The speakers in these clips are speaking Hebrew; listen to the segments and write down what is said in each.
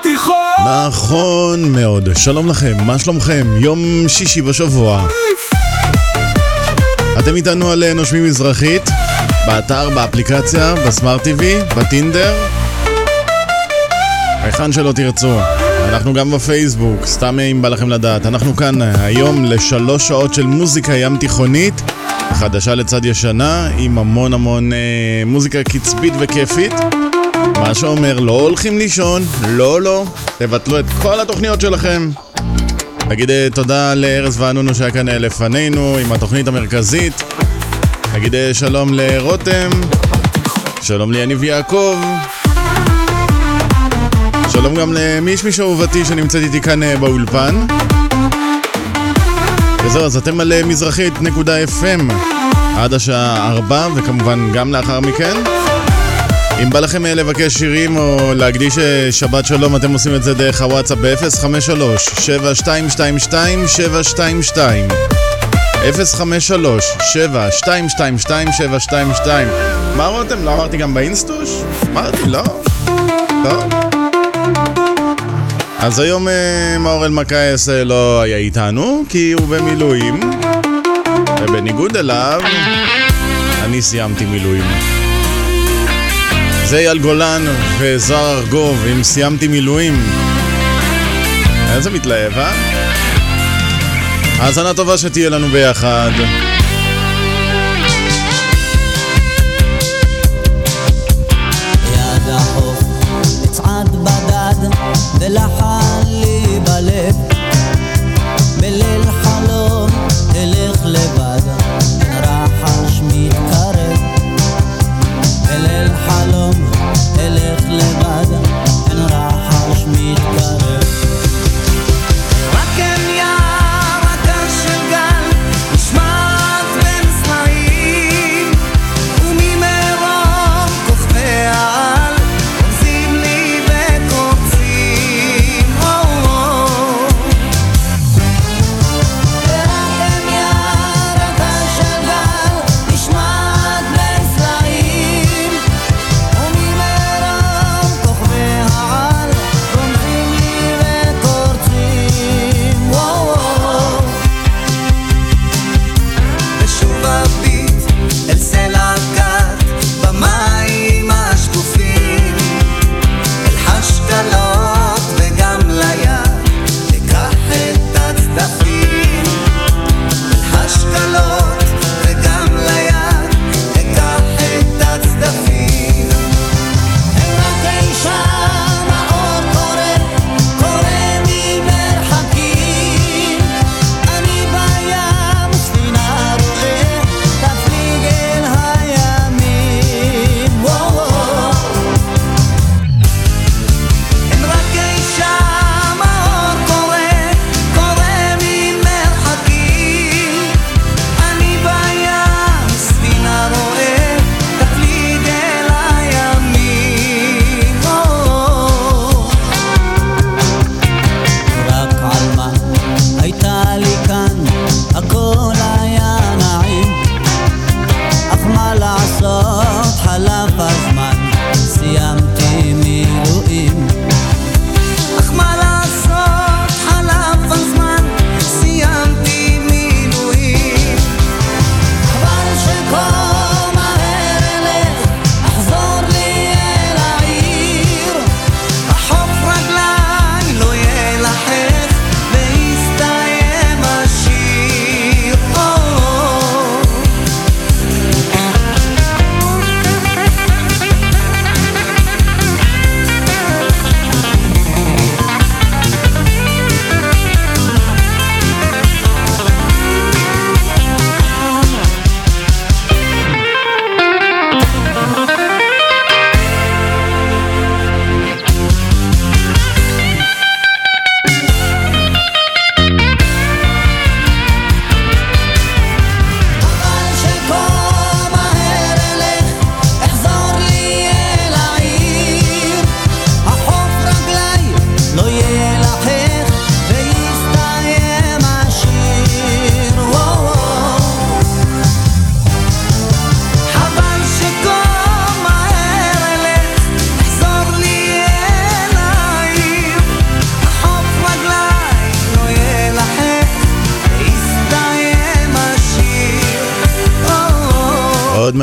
התיכון. נכון מאוד, שלום לכם, מה שלומכם? יום שישי בשבוע. אתם איתנו על נושמים מזרחית, באתר, באפליקציה, בסמארט TV, בטינדר, היכן שלא תרצו. אנחנו גם בפייסבוק, סתם אם בא לכם לדעת. אנחנו כאן היום לשלוש שעות של מוזיקה ים תיכונית, חדשה לצד ישנה, עם המון המון אה, מוזיקה קצבית וכיפית. מה שאומר, לא הולכים לישון, לא לא, תבטלו את כל התוכניות שלכם. נגיד אה, תודה לארז ואנונו שהיה כאן אה, לפנינו עם התוכנית המרכזית. נגיד אה, שלום לרותם, שלום ליניב יעקב. שלום גם למישמיש אהובתי שנמצאת איתי כאן אה, באולפן. וזהו, אז אתם על אה, מזרחית.fm עד השעה 4 וכמובן גם לאחר מכן. אם בא לכם אה, לבקש שירים או להקדיש שבת שלום, אתם עושים את זה דרך הוואטסאפ ב-053-7222-722 053-7222-722 מה רותם? לא אמרתי גם באינסטוש? אמרתי, לא? לא? אז היום אה, מאור אלמקייס אה, לא היה איתנו, כי הוא במילואים ובניגוד אליו, אני סיימתי מילואים זה אייל גולן וזוהר ארגוב, אם סיימתי מילואים. איזה מתלהב, אה? האזנה טובה שתהיה לנו ביחד.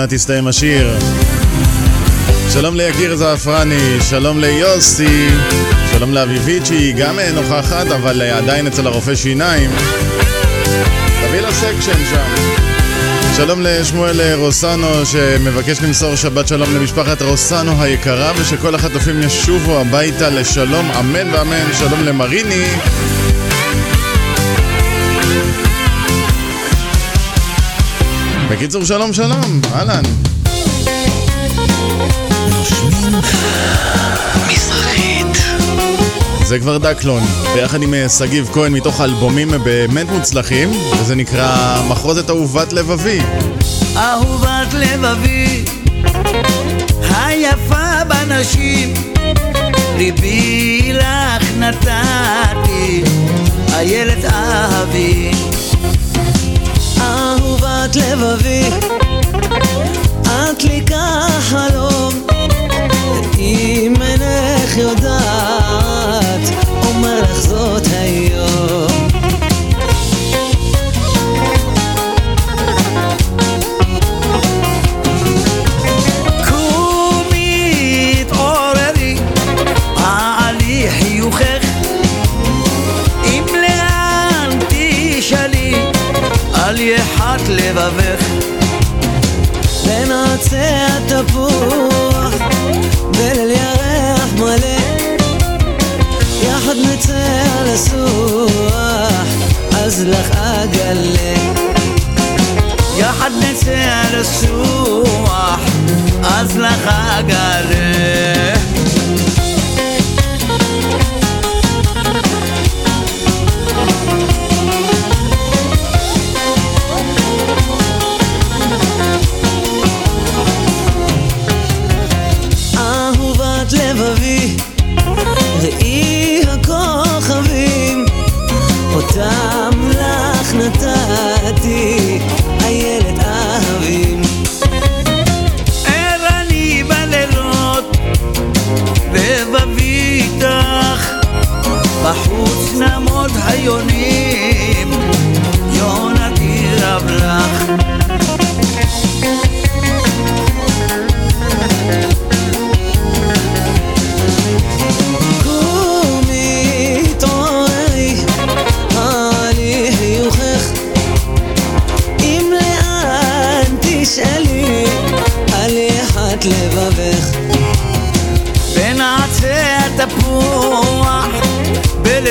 מעט יסתיים השיר. שלום ליקיר זעפרני, שלום ליוסי, שלום לאביבית שהיא גם נוכחת אבל עדיין אצל הרופא שיניים. תביא לה סקשן שם. שלום לשמואל רוסנו שמבקש למסור שבת שלום למשפחת רוסנו היקרה ושכל החטופים ישובו הביתה לשלום אמן ואמן שלום למריני בקיצור שלום שלום אהלן. זה כבר דקלון, ביחד עם אה, שגיב כהן מתוך אלבומים באמת מוצלחים, וזה נקרא מחרוזת אהובת לבבי. אהובת לבבי, היפה בנשים, ליבי לך נתתי, איילת אהבי. אהובת לבבי, את לי כחלום, אם אינך יודעת, אומר לך זאת היום. על יחת לבבך. בין עצי התפוח, בליל ירח מלא, יחד נצא לסוח, אז לך אגלה. יחד נצא לסוח, אז לך אגלה. לך נתתי,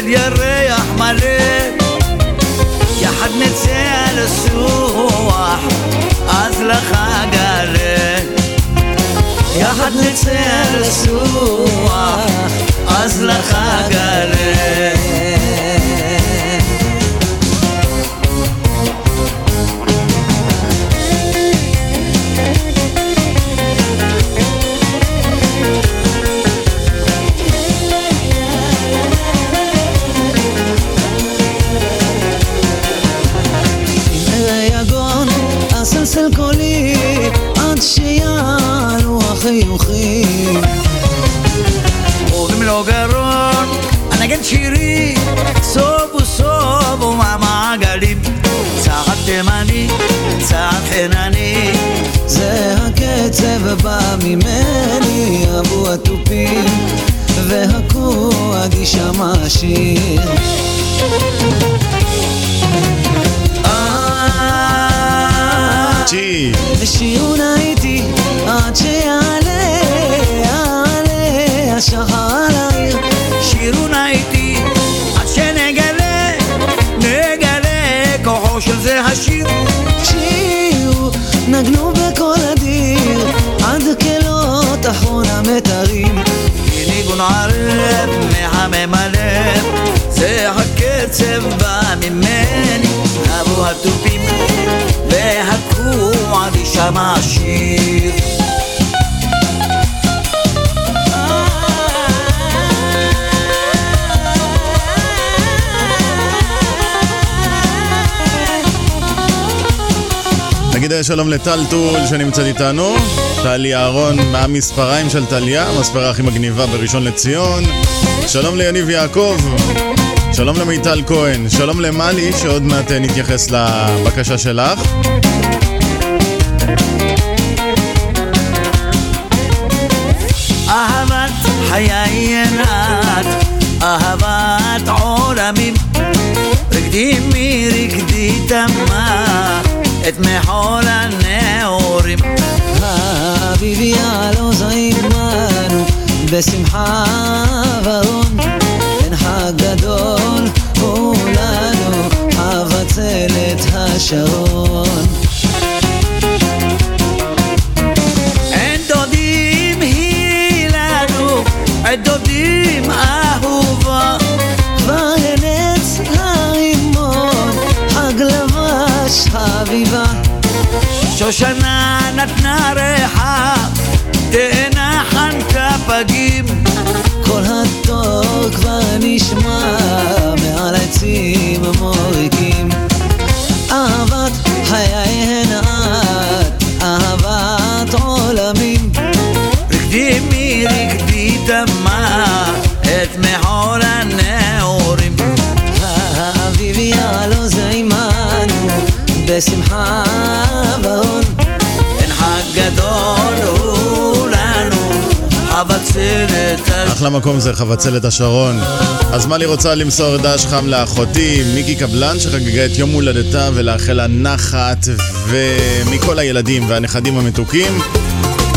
בליל ירח מלא, יחד נצא לסוח, אז לך אגלה. יחד נצא לסוח, אז לך אגלה. סובו סובו מהמעגלים. צעד תימני, צעד חינני, זה הקצב בא ממני, אבו התופים, והקוואד יישמע שיר. אה, צ'י, ושיונה איתי עד שיעלה, יעלה השחר על העיר. שירונה איתי של זה השיר. שירו, נגנו בקול אדיר, עד כלות אחרון המתרים. ניגון ערב, מחמם הלב, זה הקצב בא ממני, אבו התופים והקועד יישמע שיר. נגיד שלום לטל טול שנמצאת איתנו, טלי אהרון מהמספריים של טליה, המספרה הכי מגניבה בראשון לציון, שלום ליניב יעקב, שלום למיטל כהן, שלום למלי שעוד מעט אה, נתייחס לבקשה שלך. אהבת חיי אין את, אהבת עולמים. מחול הנעורים. האביבי הלא עמנו בשמחה ואון אין חג גדול הוא לנו אבצלת השרון אין דודים היא לנו, אין דודים אהובה. לבש חביבה. שושנה נתנה ריחה, תאנה חנקה פגים. כל התור כבר נשמע מעל עצים מוריקים אהבת חיי את, אהבת עולמים. רקדי מרקדי דמה, את מחול בשמחה והון אין חג גדול הוא לנו, חבצלת אחלה מקום זה חבצלת השרון. אז מה לי רוצה למסור דש חם לאחותי, מיקי קבלן, שחגגה את יום הולדתה, ולאחל לה נחת, ומכל הילדים והנכדים המתוקים,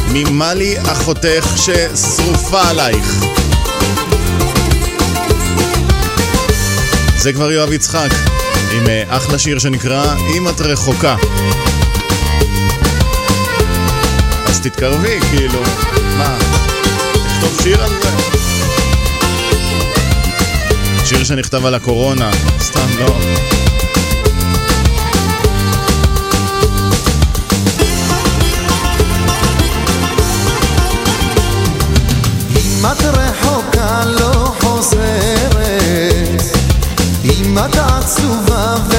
ממלי אחותך ששרופה עלייך. זה כבר יואב יצחק, עם אה, אחלה שיר שנקרא "אם את רחוקה". אז תתקרבי, כאילו, מה, תכתוב שיר על זה? שיר שנכתב על הקורונה, סתם לא. אם את רחוקה לא חוזרת אם את Suva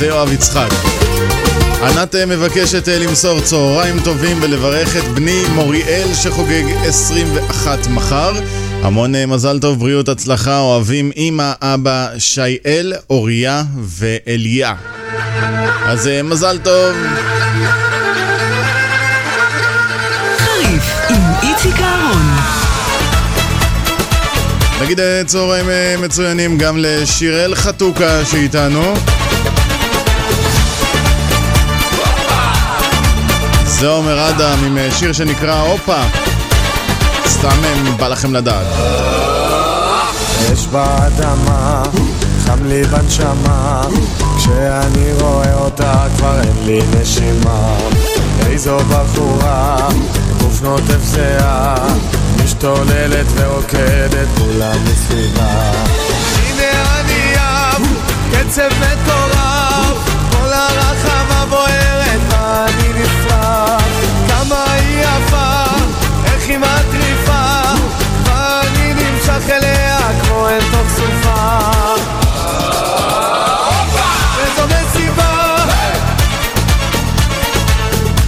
זה יואב יצחק. ענת אה, מבקשת אה, למסור צהריים טובים ולברך את בני מוריאל שחוגג 21 מחר. המון אה, מזל טוב, בריאות, הצלחה, אוהבים אמא, אבא, שייאל, אוריה ואליה. אז מזל טוב. נגיד צהריים מצוינים גם לשיראל חתוקה שאיתנו. זה עומר אדם עם אה, שיר שנקרא הופה. סתם אה, בא לכם לדעת. אש באדמה, חם לי בנשמה, כשאני רואה אותה כבר אין לי נשימה. איזו בחורה, גוף נוטף זהה, משתוללת ורוקדת כולה מסביבה. הנה אני אב, קצב מטורף, איך היא מטריפה, ואני נמשך אליה כמו אל תוך סופה. איזו מסיבה,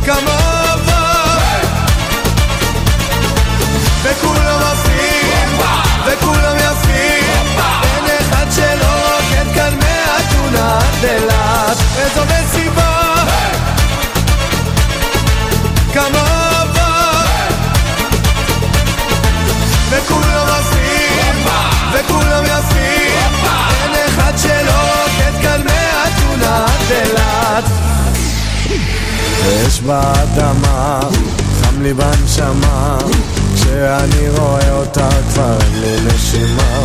כמה אהבה, וכולם עפים, וכולם יפים, אין אחד שלא רוקד כאן מאתונה עד. אש באדמה, חם לי בנשמה, כשאני רואה אותה כבר אין לי נשימה.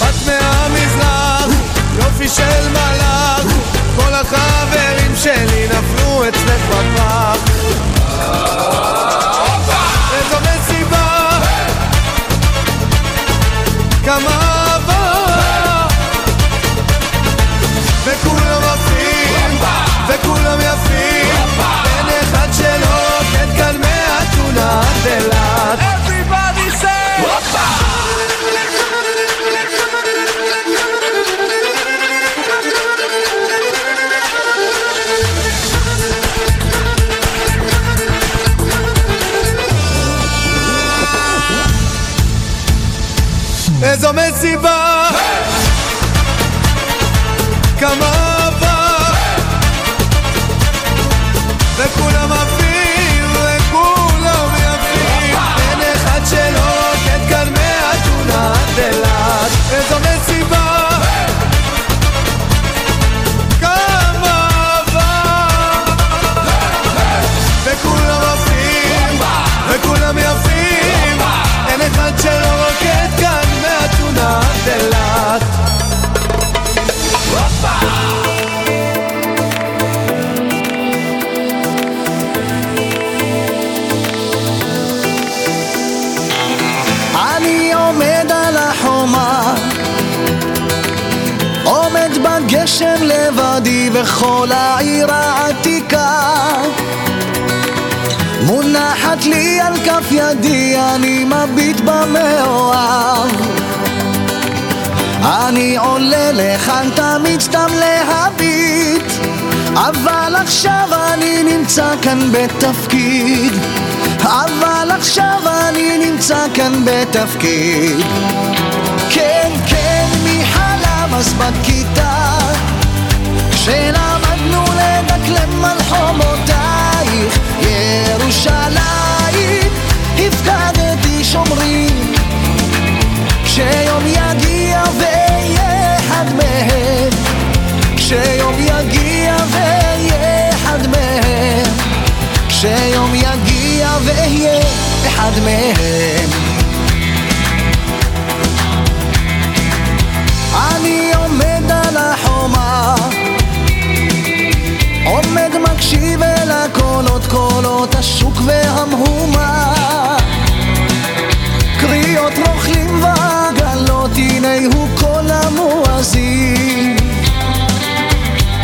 בת מהמזרח, יופי של מלאך, כל החברים שלי נפלו אצלך בפח. איזו מסיבה, כמה אהבה, וכולם עפים, וכולם אין אחד שלא רוקד כאן מאתונה עד אילת. Everybody say! איזו מסיבה, בכל העיר העתיקה. מונחת לי על כף ידי, אני מביט במאוהב. אני עולה לכאן תמיד סתם להביט אבל עכשיו אני נמצא כאן בתפקיד. אבל עכשיו אני נמצא כאן בתפקיד. כן, כן, מי חלם אז בכיתה כשלמדנו לדקלם על חומותייך ירושלים הפקדתי שומרים. כשיום כשיום יגיע ואהיה אחד כשיום יגיע ואהיה אחד מהם קולות השוק והמהומה. קריאות רוכלים ועגלות, הנה הוא קול המואזין.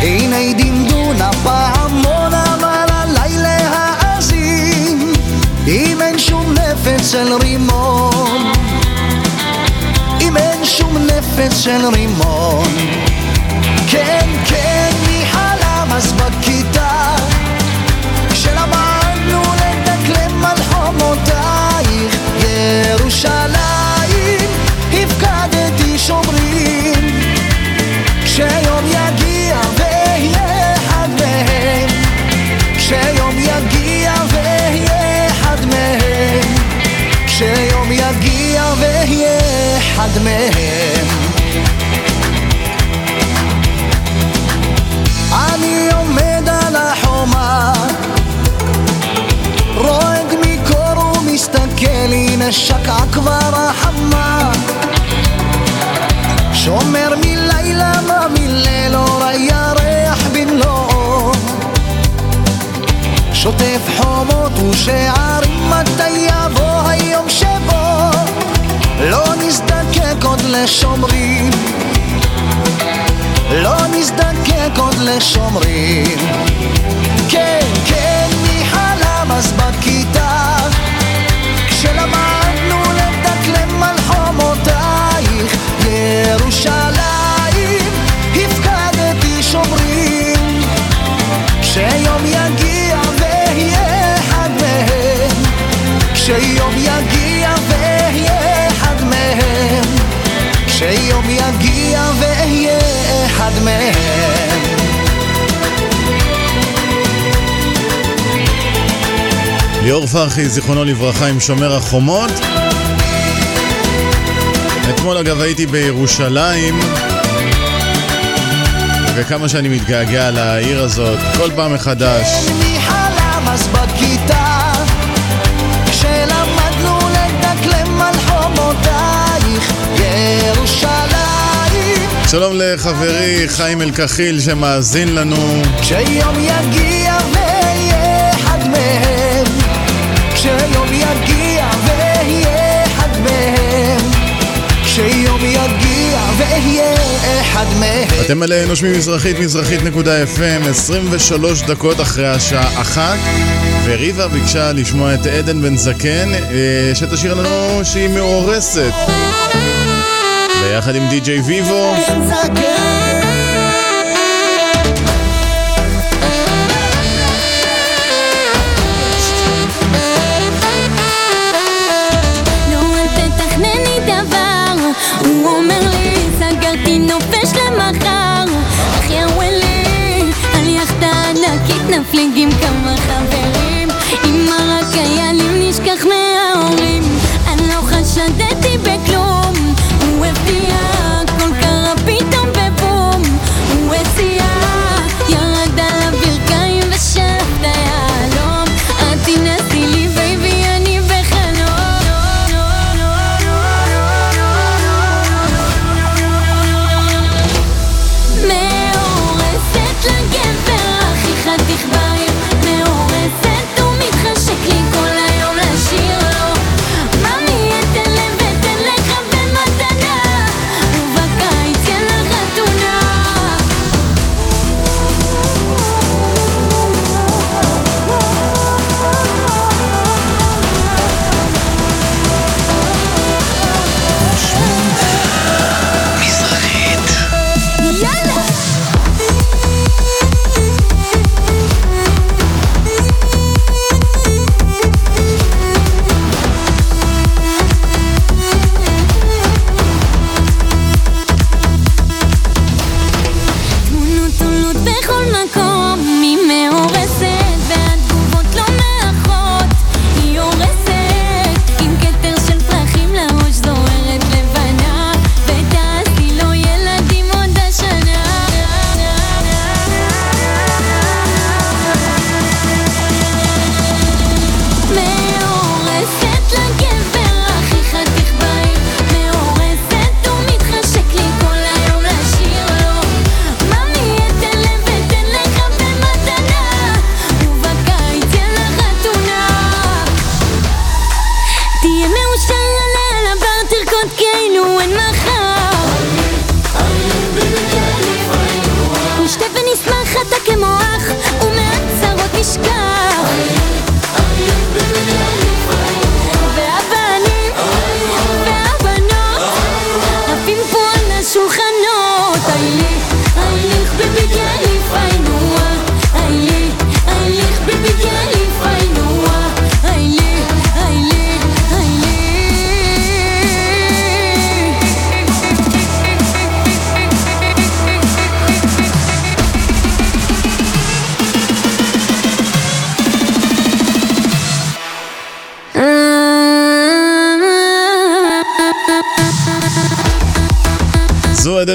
הנה דמדון הפעמון אבל עליי להאזין אם אין שום נפץ של רימון אם אין שום נפש של רימון. כן, כן, ירושלים הפקדתי שומרים. כשיום יגיע ואהיה אחד מהם כשיום יגיע ואהיה אחד מהם כשיום יגיע ואהיה אחד מהם שקעה כבר החמה. שומר מלילה מה מליל אור הירח במלואו. שוטף חומות ושערים מתי יבוא היום שבו. לא נזדקק עוד לשומרים. לא נזדקק עוד לשומרים. כן, כן, מי חלם אז בכיתה כשלמדנו יגיע אחד מהם יגיע אחד מהם יגיע אחד מהם ליאור פרחי, זיכרונו לברכה, עם שומר החומות. אתמול אגב הייתי בירושלים, וכמה שאני מתגעגע לעיר הזאת, כל פעם מחדש. שלום לחברי חיים אלקחיל שמאזין לנו. כשיום יגיע ואהיה אחד מהם אתם אלה נושמים מזרחית, מזרחית.fm, 23 דקות אחרי השעה אחת, וריבה ביקשה לשמוע את עדן בן זקן, אה, שתשאיר לנו שהיא מאורסת. ביחד עם די.ג'יי ויבו. ענקית נפליג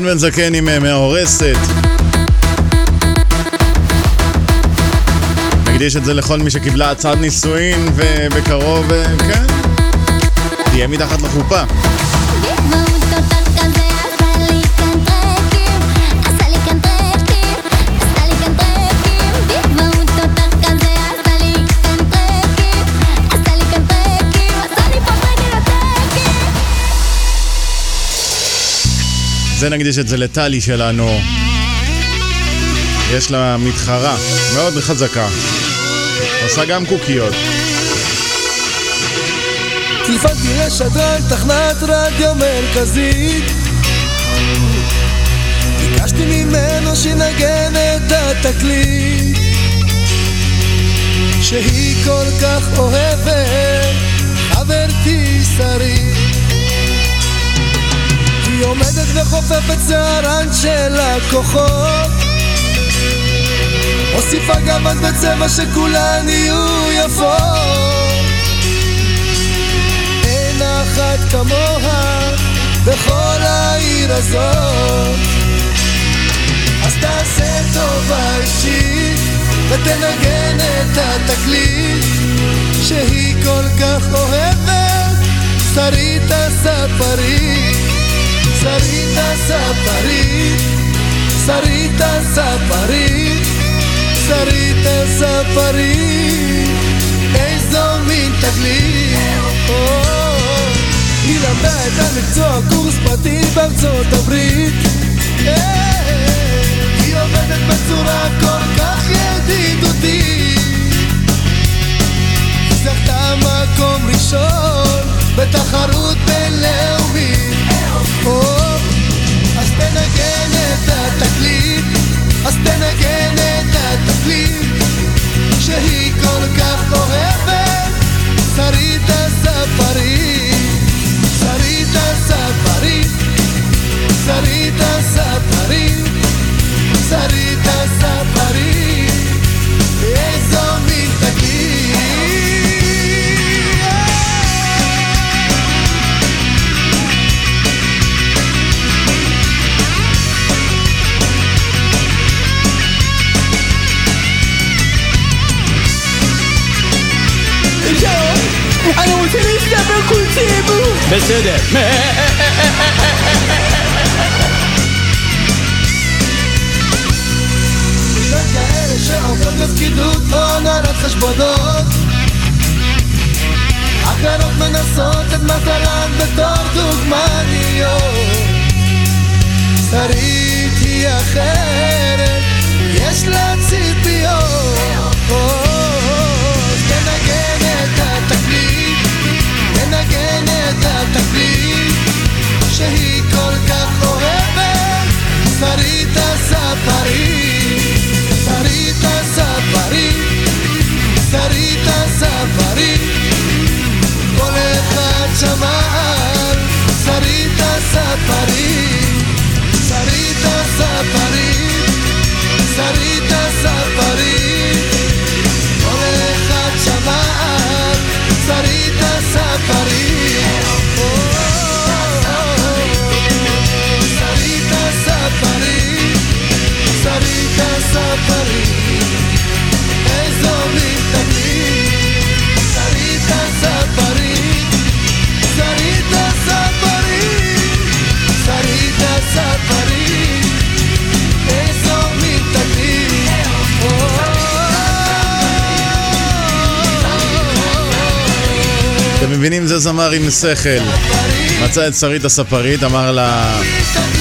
בן זקן עם אה, מההורסת. נקדיש את זה לכל מי שקיבלה הצעת נישואין ובקרוב, אה, כן, תהיה מתחת לחופה. זה נקדיש את זה לטלי שלנו. יש לה מתחרה מאוד חזקה. עושה גם קוקיות. טלפנתי לשדרן תחנת רדיו מרכזית ביקשתי ממנו שינגן את התקליט שהיא כל כך אוהבת עומדת וחופפת שערן של הכוחות. הוסיפה גוון בצבע שכולן יהיו יפות. אין אחת כמוה בכל העיר הזאת. אז תעשה טובה אישית ותנגן את התקליט שהיא כל כך אוהבת שרית הספרית Sarita Saparit Sarita Saparit Sarita Saparit איזו מין תגלית. היא למדה את המקצוע קורס פרטי בארצות הברית. היא עובדת בצורה כל כך ידידותית. זכתה מקום ראשון בתחרות בינלאומית אז תנגן את התקליט, אז תנגן את התקליט שהיא כל כך אוהבת, שרית הספרית, שרית הספרית, שרית הספרית, שרית הספרית, אני רוצה להסתבר כל ציבור בסדר. כאלה שעובדות בפקידות או הנהלת חשבונות אחרות מנסות את מטרן בתור דוגמניות שרית היא אחרת, יש לה ציפיות שרית הספרית, שרית הספרית, שרית הספרית כל אחד שמע על שרית הספרית, שרית הספרית, שרית הספרית כל אחד שמע על שרית הספרית מבינים? זה זמר עם שכל. מצא את שרית הספרית, אמר לה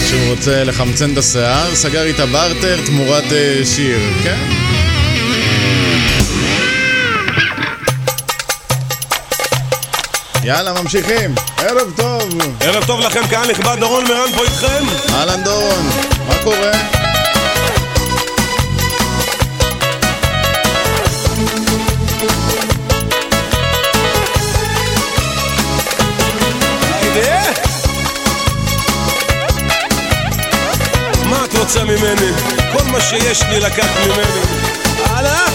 שהוא רוצה לחמצן את השיער, סגר איתה בארטר תמורת אה, שיר, כן? יאללה, ממשיכים. ערב טוב. ערב טוב לכם, קהל נכבד, דורון מירן פה איתכם. אהלן דורון, מה קורה? ממני? כל מה שיש לי לקחת ממני. הלאה!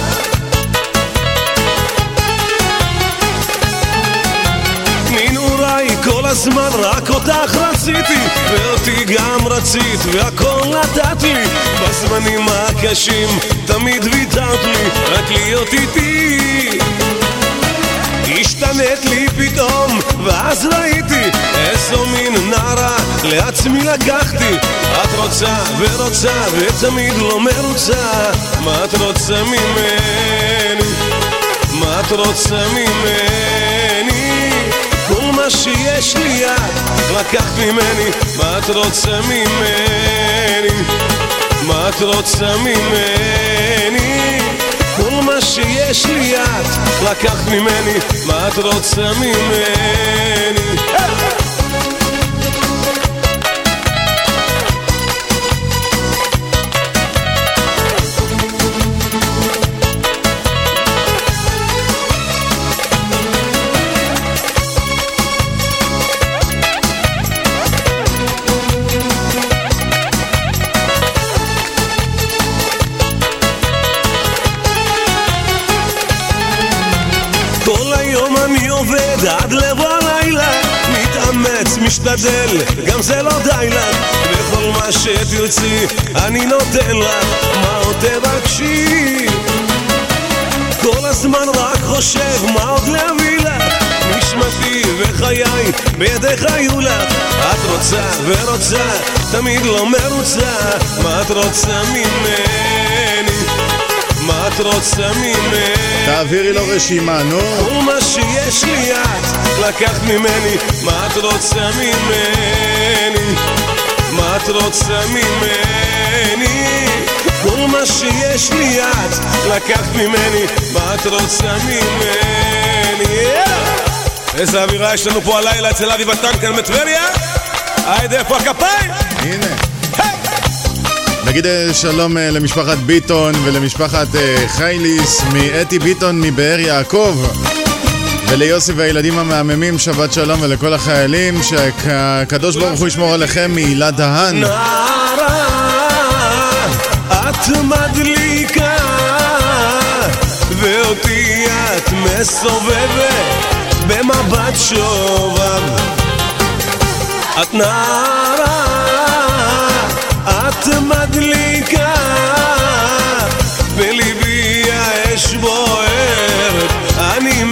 מנעוריי כל הזמן רק אותך רציתי ואותי גם רצית והכל נתת לי בזמנים הקשים תמיד ויתרת לי רק להיות איתי השתנית לי פתאום, ואז ראיתי איזו מין נערה לעצמי לקחתי. את רוצה ורוצה ותמיד לא מרוצה, מה את רוצה ממני? מה את רוצה ממני? כל מה שיש לי את לקחת ממני, מה את רוצה ממני? מה את רוצה ממני? כל מה שיש לי את לקחת ממני, מה את רוצה ממני? עד לבוא הלילה מתאמץ, משתדל, גם זה לא די לך וכל מה שתרצי אני נותן לך מה עוד תבקשי? כל הזמן רק חושב מה עוד להביא לך נשמתי וחיי בידיך יהיו לך את רוצה ורוצה, תמיד לא מרוצה. מה את רוצה ממני? רוצה ממני? תעבירי לו רשימה, נו. כל מה שיש לי את לקחת ממני, מה את רוצה ממני? מה את רוצה ממני? כל מה שיש לי את לקחת ממני, מה את רוצה ממני? איזה אווירה יש לנו פה הלילה אצל אבי בטן כאן בטבריה? היידה, איפה הכפיים? הנה. נגיד אה, שלום אה, למשפחת ביטון ולמשפחת אה, חייליס מאתי ביטון מבאר יעקב וליוסי והילדים המהממים שבת שלום ולכל החיילים שהקדוש ברוך הוא ישמור עליכם מהילה דהן נערה, את מדליקה, ואותי את מסובבת במבט שובב. את נערה, את מדליקה, בליבי האש בוערת, אני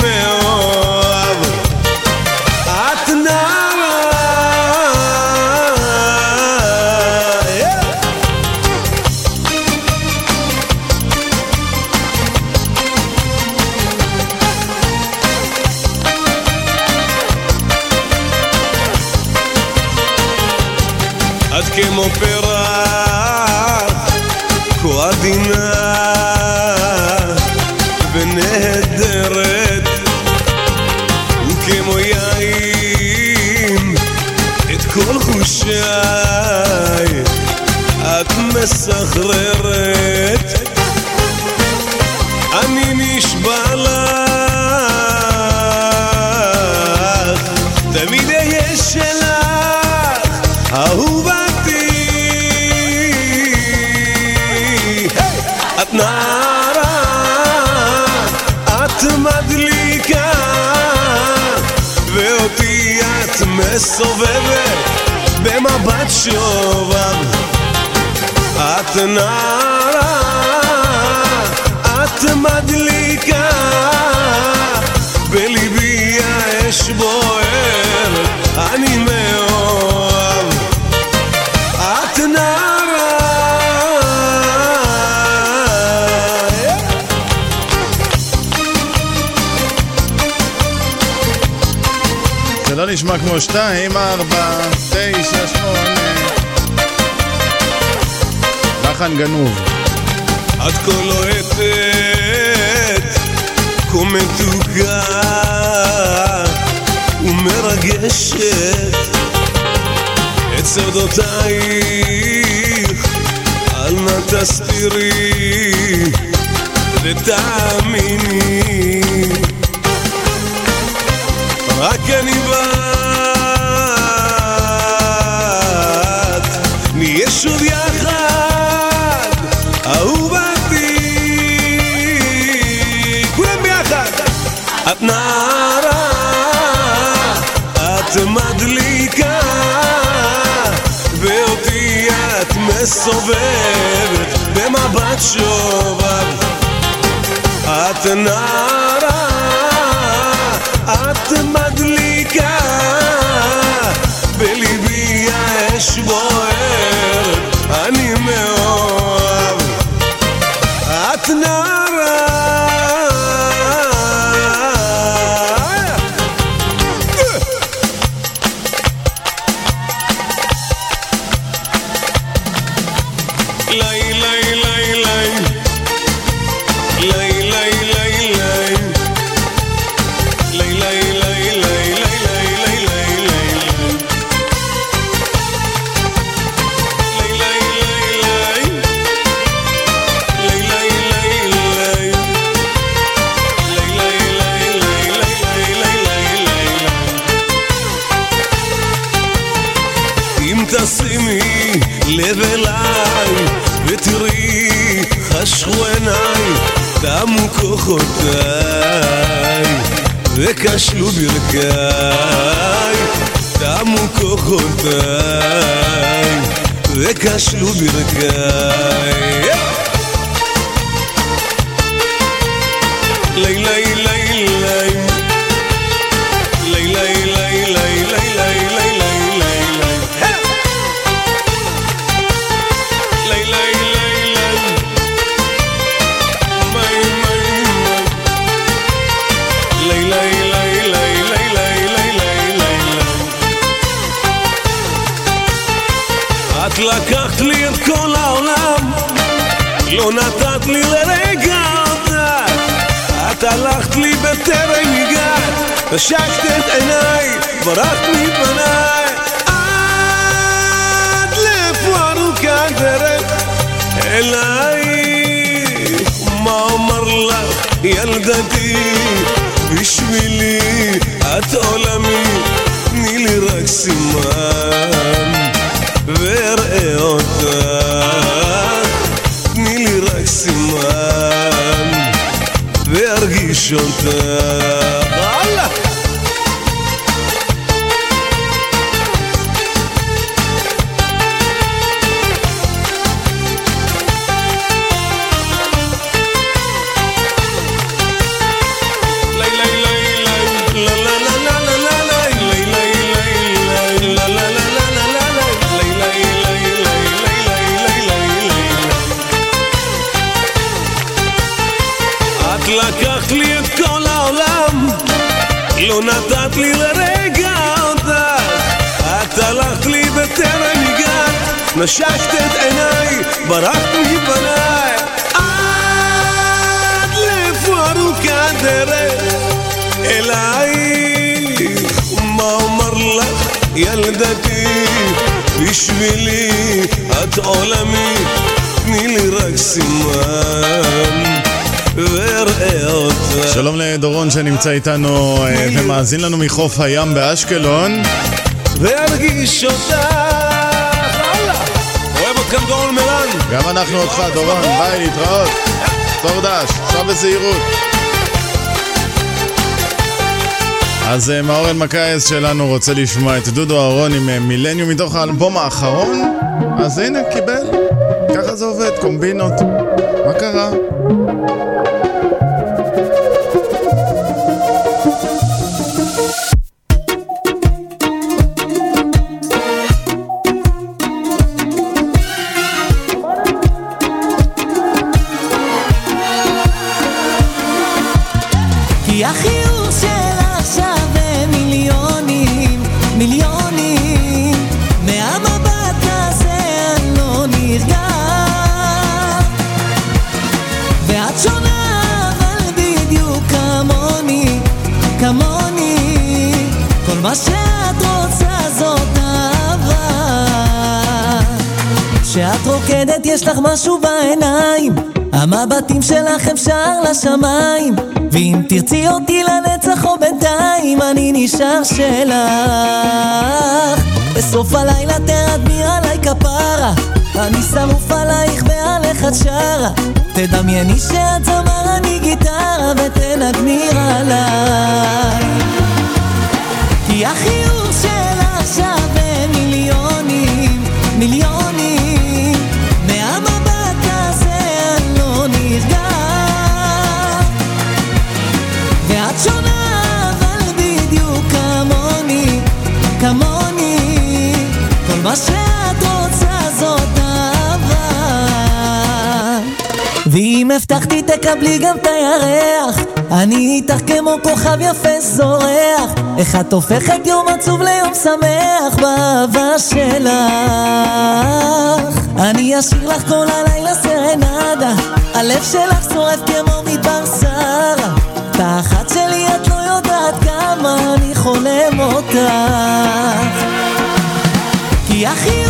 שובב. את נערה, את מדליקה, בליבי האש בוערת, אני מאוהב. את נערה, זה לא נשמע כמו שתיים, ארבע, תשע, לחן גנוב. את כה לוהטת, כה מתוקה ומרגשת. את סודותייך אל נא תסתירי ותאמיני. רק אני ואת מסובבת במבט שובב את נערה, סימן ואראה אותך. תני לי רק סימן וארגיש אותך נשקת את עיניי, ברחת מפניי. עד לאיפה ארוכה הדרך אלייך, מה אומר לך ילדתי, בשבילי את עולמי, תני לי רק סימן. ואראה אותך. שלום לדורון שנמצא איתנו אה, ומאזין לנו מחוף הים באשקלון. וארגיש אותך. גם אנחנו אותך, דורון, ביי, להתראות. צור דש, עכשיו בזהירות. אז אה, מאור אלמקייס שלנו רוצה לשמוע את דודו אהרון עם אה, מילניום מתוך האלבום האחרון, אז הנה, קיבל. ככה זה עובד, קומבינות. מה קרה? יש לך משהו בעיניים. המבטים שלך אפשר לשמיים. ואם תרצי אותי לנצח או בינתיים אני נשאר שלך. בסוף הלילה תרדמי עליי כפרה. אני שרוף עלייך ועליך את שרה. תדמייני שאת זמר אני גיטרה ותנגני עליי. כי החיוך שלך שווה ואם הבטחתי תקבלי גם את הירח. אני איתך כמו כוכב יפה זורח. איך את הופכת יום עצוב ליום שמח באהבה שלך. אני אשאיר לך כל הלילה סרנדה. הלב שלך שורף כמו מדבר שרה. תחת שלי את לא יודעת כמה אני חולם אותך כי החיוך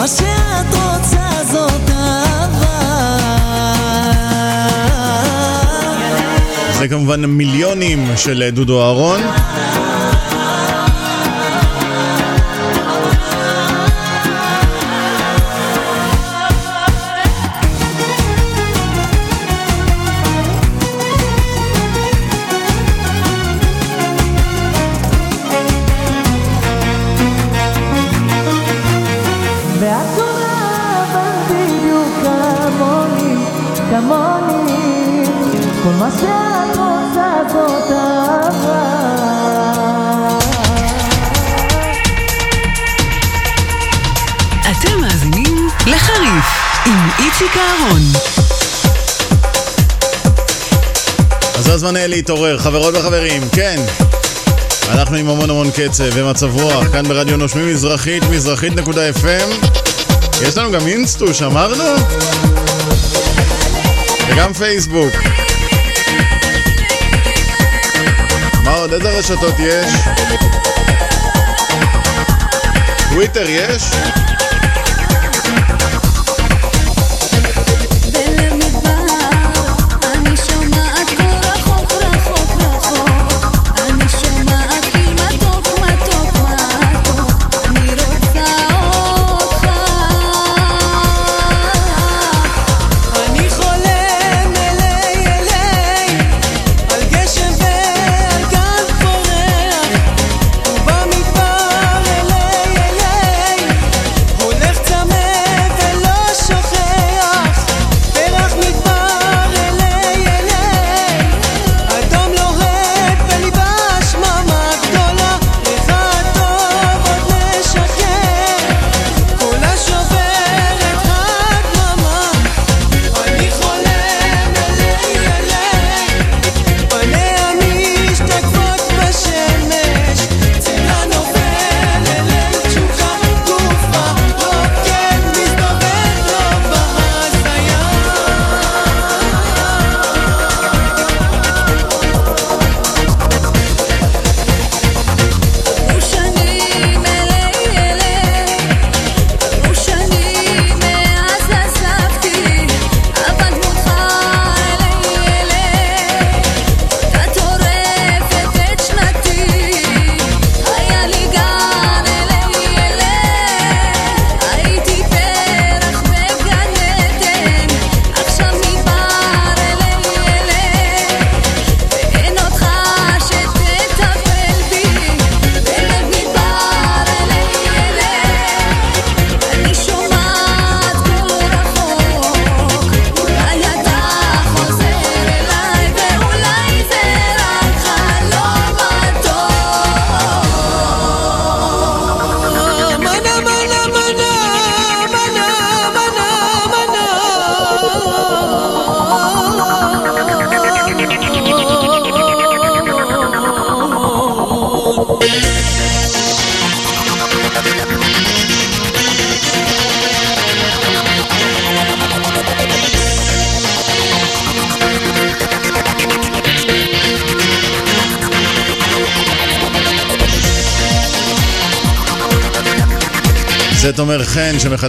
מה שאת רוצה זאת אהבה זה כמובן מיליונים של דודו אהרון. להתעורר, חברות וחברים, כן. אנחנו עם המון המון קצב ומצב רוח, כאן ברדיו נושמים מזרחית, מזרחית.fm. יש לנו גם אינסטוש, אמרנו? וגם פייסבוק. מה עוד? איזה רשתות יש? טוויטר יש?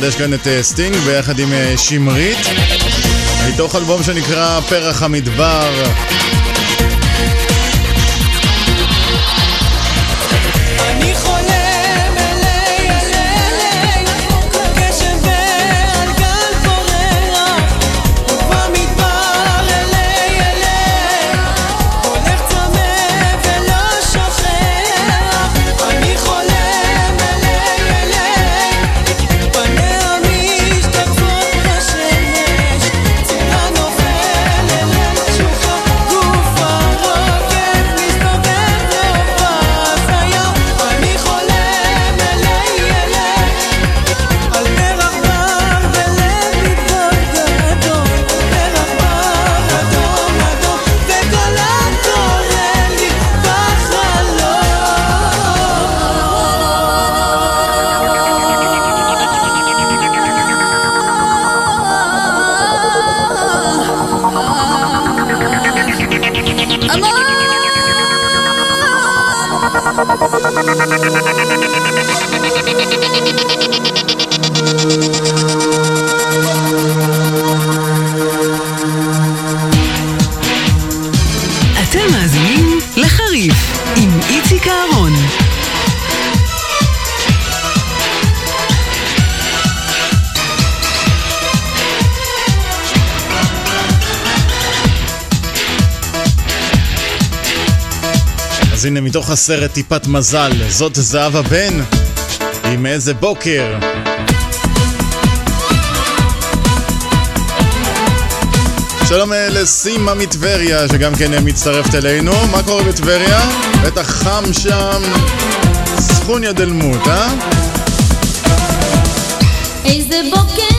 שמחדש כאן את אה, סטינג ביחד עם אה, שמרית מתוך אלבום שנקרא פרח המדבר הסרט טיפת מזל, זאת זהבה בן עם איזה בוקר. שלום אה, לסימה מטבריה, שגם כן אה, מצטרפת אלינו. מה קורה בטבריה? בטח חם שם. סכוניה דלמות, אה? איזה בוקר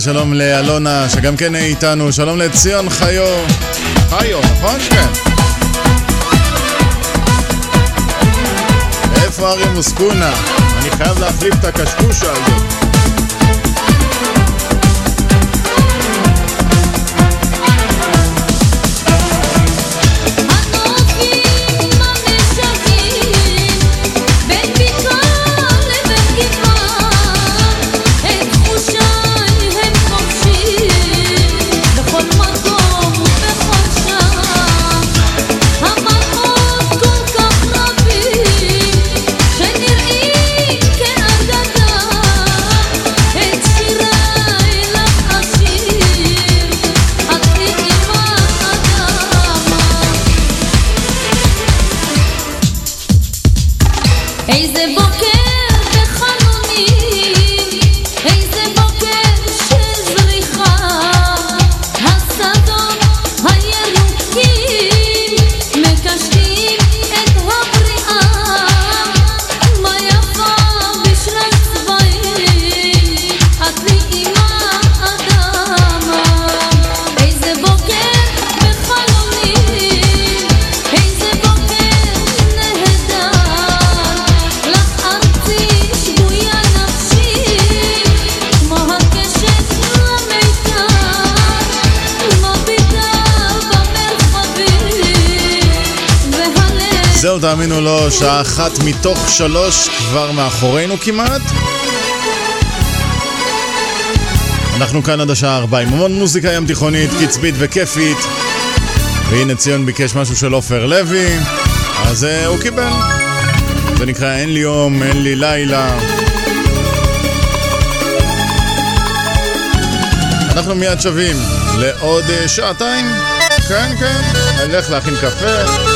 שלום לאלונה, שגם כן איתנו, שלום לציון חיו. חיו, נכון? כן. איפה אריה מוסקונה? אני חייב להחליף את הקשקושה הזאת. תאמינו לו, שעה אחת מתוך שלוש כבר מאחורינו כמעט. אנחנו כאן עד השעה ארבע עם המון מוזיקה ים תיכונית, קצבית וכיפית. והנה ציון ביקש משהו של עופר לוי. אז אה, הוא קיבל. זה נקרא אין לי יום, אין לי לילה. אנחנו מיד שווים לעוד אה, שעתיים. כן, כן. נלך להכין קפה.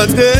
את הדרך.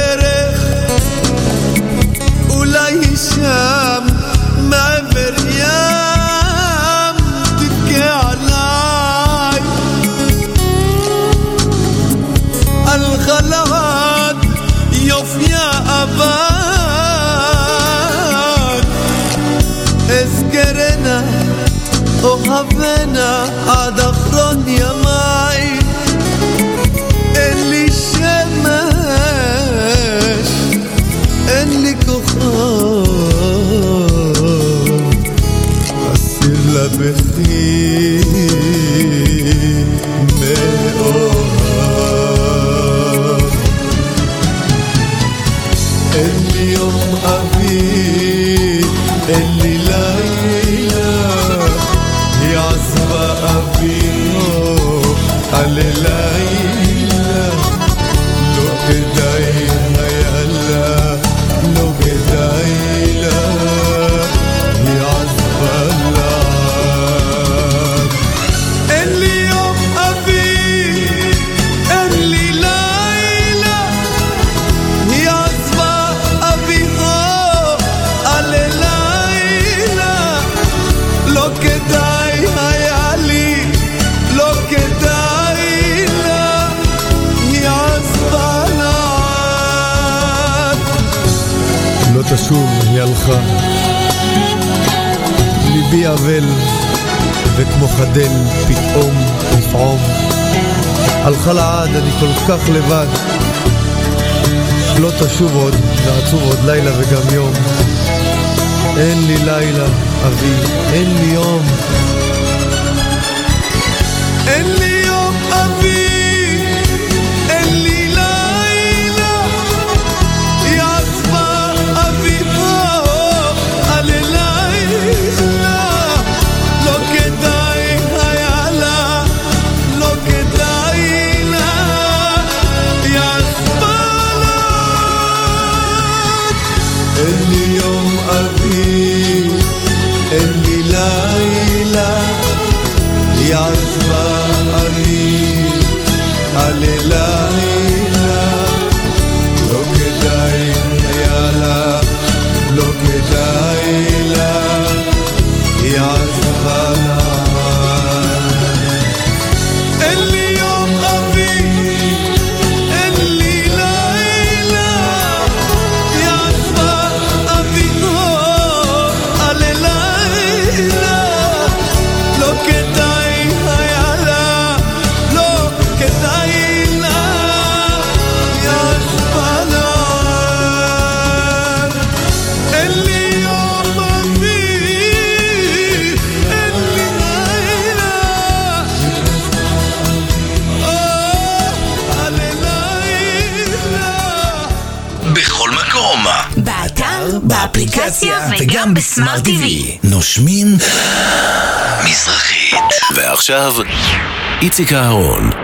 איציק אהרון.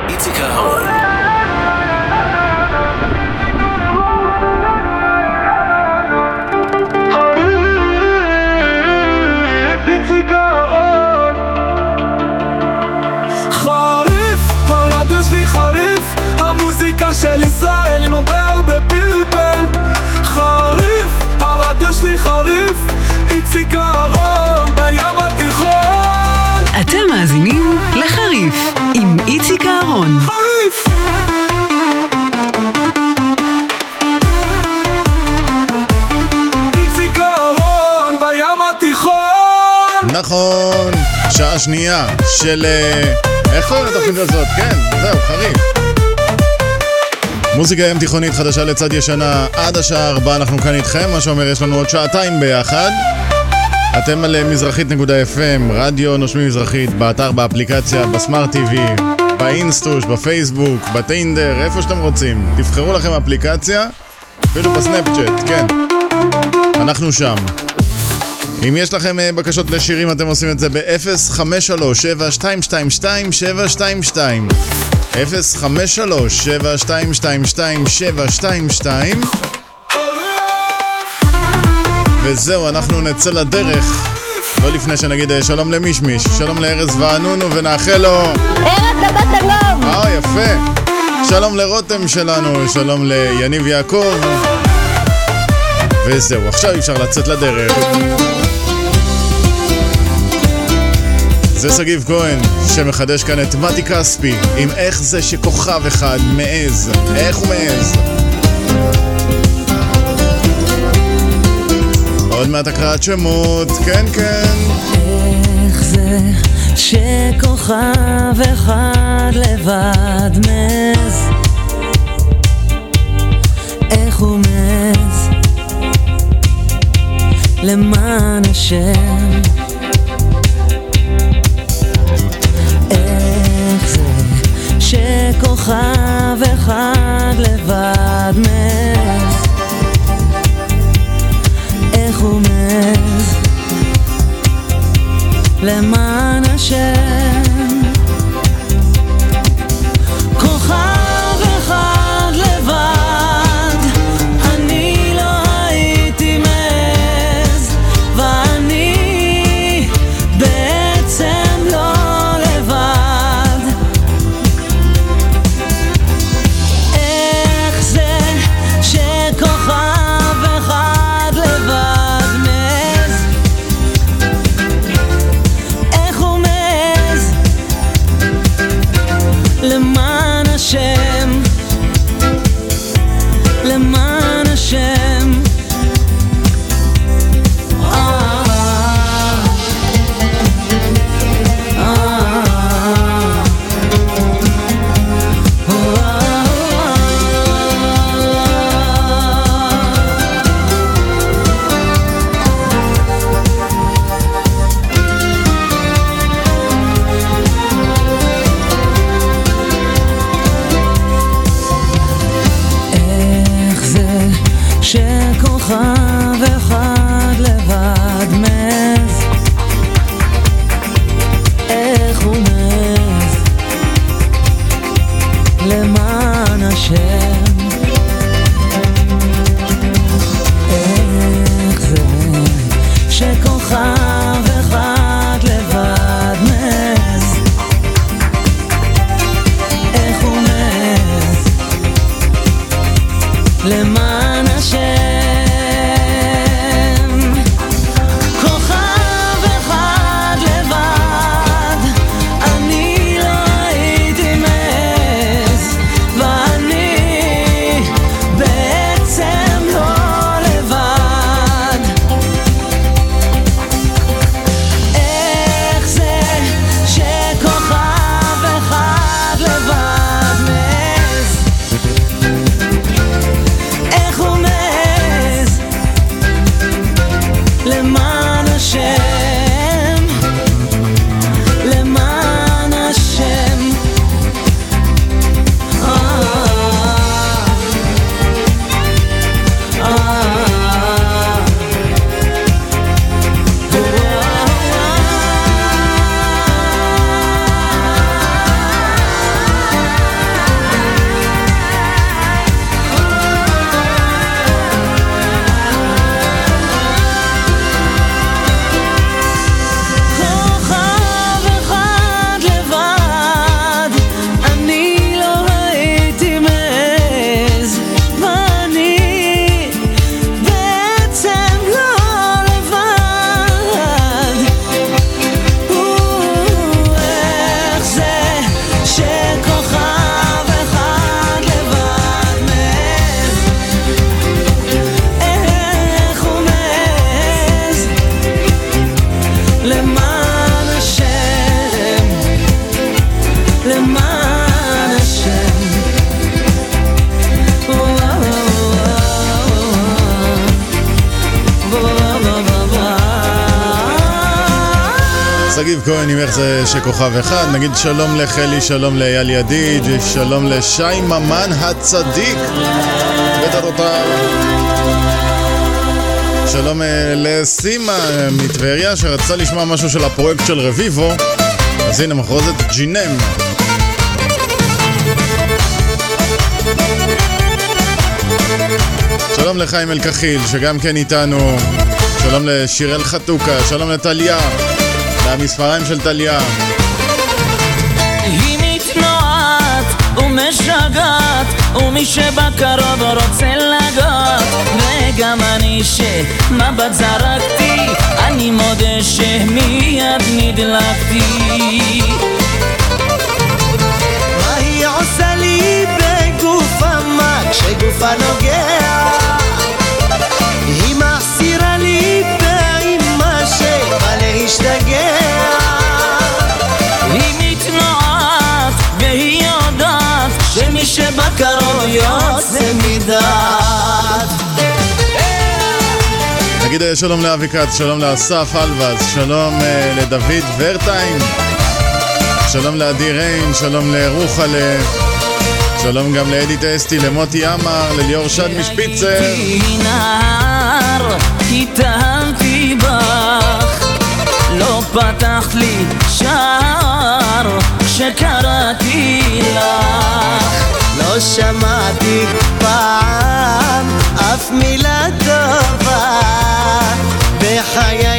של... אה, איך קוראים לתוכנית הזאת? כן, זהו, חריף. מוזיקה ים תיכונית חדשה לצד ישנה עד השעה 4 אנחנו כאן איתכם, מה שאומר יש לנו עוד שעתיים ביחד. אתם על אה, מזרחית.fm, רדיו נושמים מזרחית, באתר, באפליקציה, בסמארט TV, באינסטוש, בפייסבוק, בטיינדר, איפה שאתם רוצים. תבחרו לכם אפליקציה, אפילו בסנאפצ'אט, כן. אנחנו שם. אם יש לכם אה, בקשות לשירים אתם עושים את זה ב-053-7222-722 053-7222-722 וזהו, אנחנו נצא לדרך לא לפני שנגיד אה, שלום למישמיש, שלום לארז וענונו ונאחל לו... ארץ לבת הגום! אה, יפה. שלום לרותם שלנו, שלום ליניב יעקב. וזהו, עכשיו אפשר לצאת לדרך. זה שגיב כהן, שמחדש כאן את מתי כספי, עם איך זה שכוכב אחד מעז, איך הוא מעז. עוד מעט הקראת שמות, כן כן. איך זה שכוכב אחד לבד מעז? איך הוא מעז? למען השם שכוכב אחד לבד מעז? איך הוא מעז? למען השם כוכב 1, נגיד שלום לחלי, שלום לאייל ידיד, שלום לשי ממן הצדיק ותודותיו. שלום אה, לסימה אה, מטבריה שרצה לשמוע משהו של הפרויקט של רביבו, אז הנה מחרוזת ג'ינם. שלום לחיים אלקחיל שגם כן איתנו, שלום לשיראל חתוקה, שלום לטליה. המספריים של טליה. ומשגעת, ומי שבקרוב רוצה לגעת, וגם אני שמבט זרקתי, אני מודה שמיד נדלקתי. מה היא עושה לי בגופה מה כשגופה נוגע? היא מחסירה לי פעימה שבא להשתגע יוצא מדעת. נגיד אה, שלום לאבי כץ, שלום לאסף אלבז, שלום אה, לדוד ורטיים, שלום לעדי ריין, שלום לרוחלה, שלום גם לאדי טסטי, למוטי עמר, לליאור שד משפיצר. התאהבתי בך, לא פתחת לי שער כשקראתי לך. לא שמעתי פעם אף מילה טובה בחיי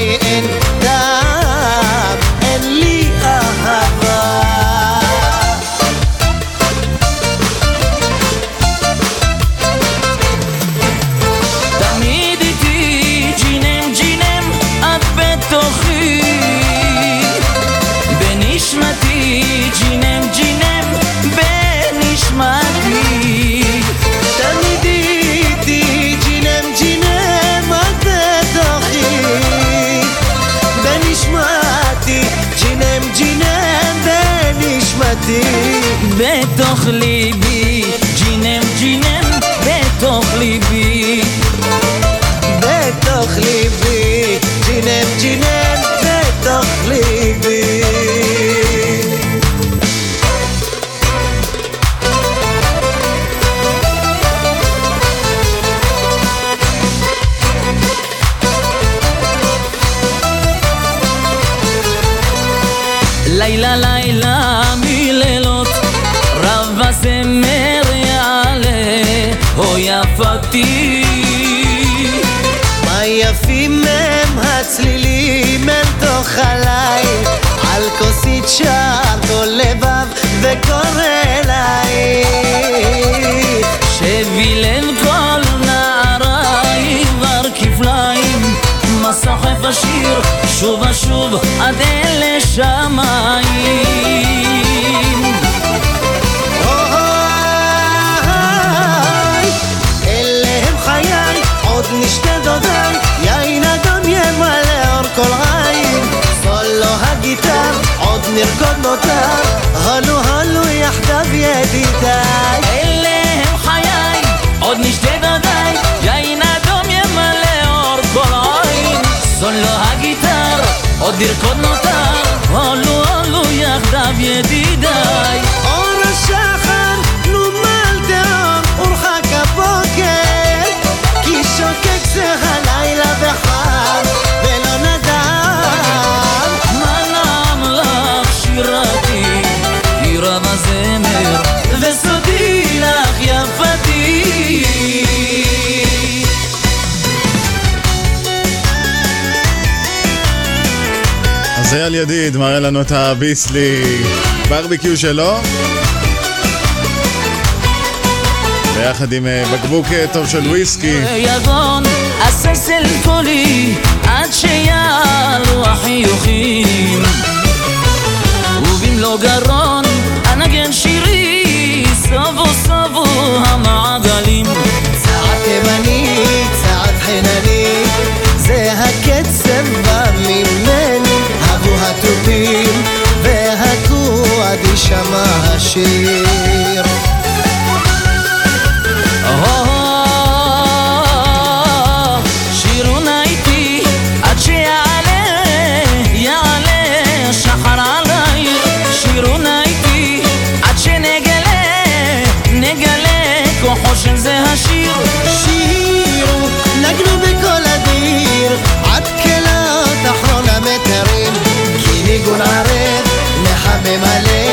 בנשמתי בתוך ליבי שר כל לבב וקורא אלייך. שבי לב כל נערייך בר כפליים מסחף השיר שוב ושוב עד אל שמיים נרקוד נותר, הלו הלו יחדיו ידידיי. אלה הם חיי, עוד נשתה דודיי, יין אדום ימלא אור כל עין. סולו הגיטר, עוד נרקוד נותר, הלו הלו יחדיו ידידיי. אז אייל ידיד מראה לנו את הביסלי. ברביקיו שלו. ביחד עם אה, בקבוק אה, טוב של וויסקי. יגון שירי סובו המעגלים. צעד תימני, צעד חינני, זה כוחו של זה השיר. שירו, נגנו בקול אדיר, עד כלות אחרון המתרים, כי ניגון ערב מחמם הלב,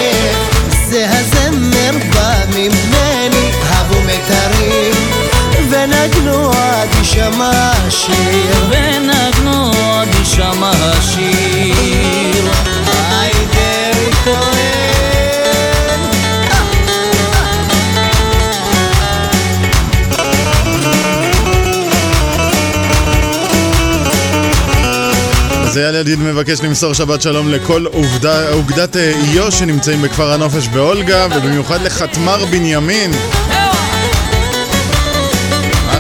יישמע השיר. ונגנו עד יישמע השיר היי דרי כהן. אז אייל ידיד מבקש למסור שבת שלום לכל עובדה- אוגדת אה, איו"ש שנמצאים בכפר הנופש באולגה ובמיוחד לחתמר בנימין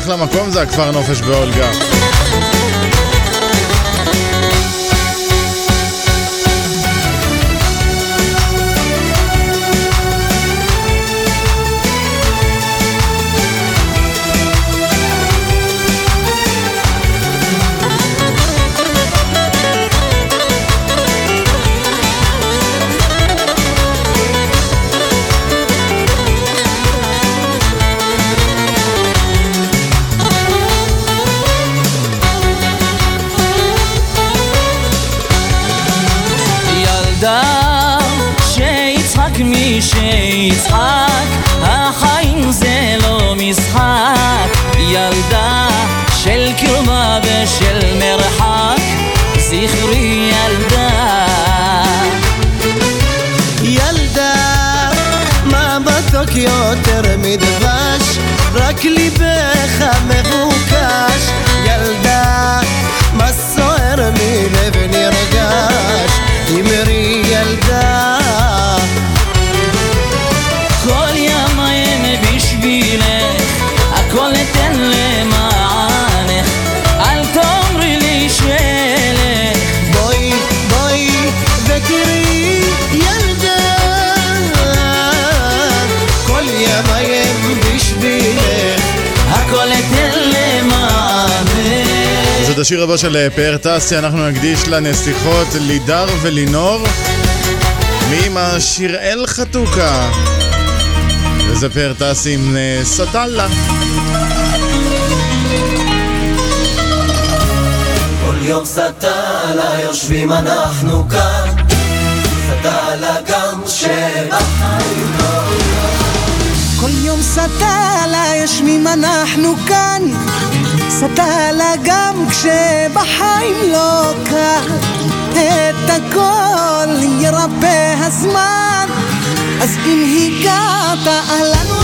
אחלה מקום זה הכפר נופש באולגה השיר הבא של אה, פאר טסי אנחנו נקדיש לנסיכות לידר ולינור. מאמא שיראל חתוקה וזה פאר טסי עם אה, סטלה. יום סטלה יושבים אנחנו כאן, סטלה גם שבחיים לא כל יום סטלה יש מים אנחנו כאן. סטלה גם כשבחיים לא קל. את הכל ירפא הזמן. אז אם הגעת אהלן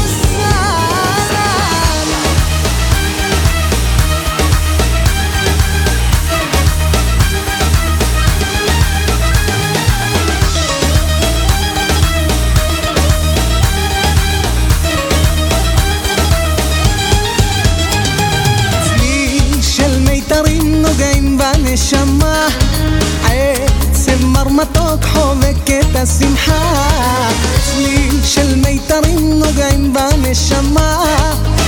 להישמע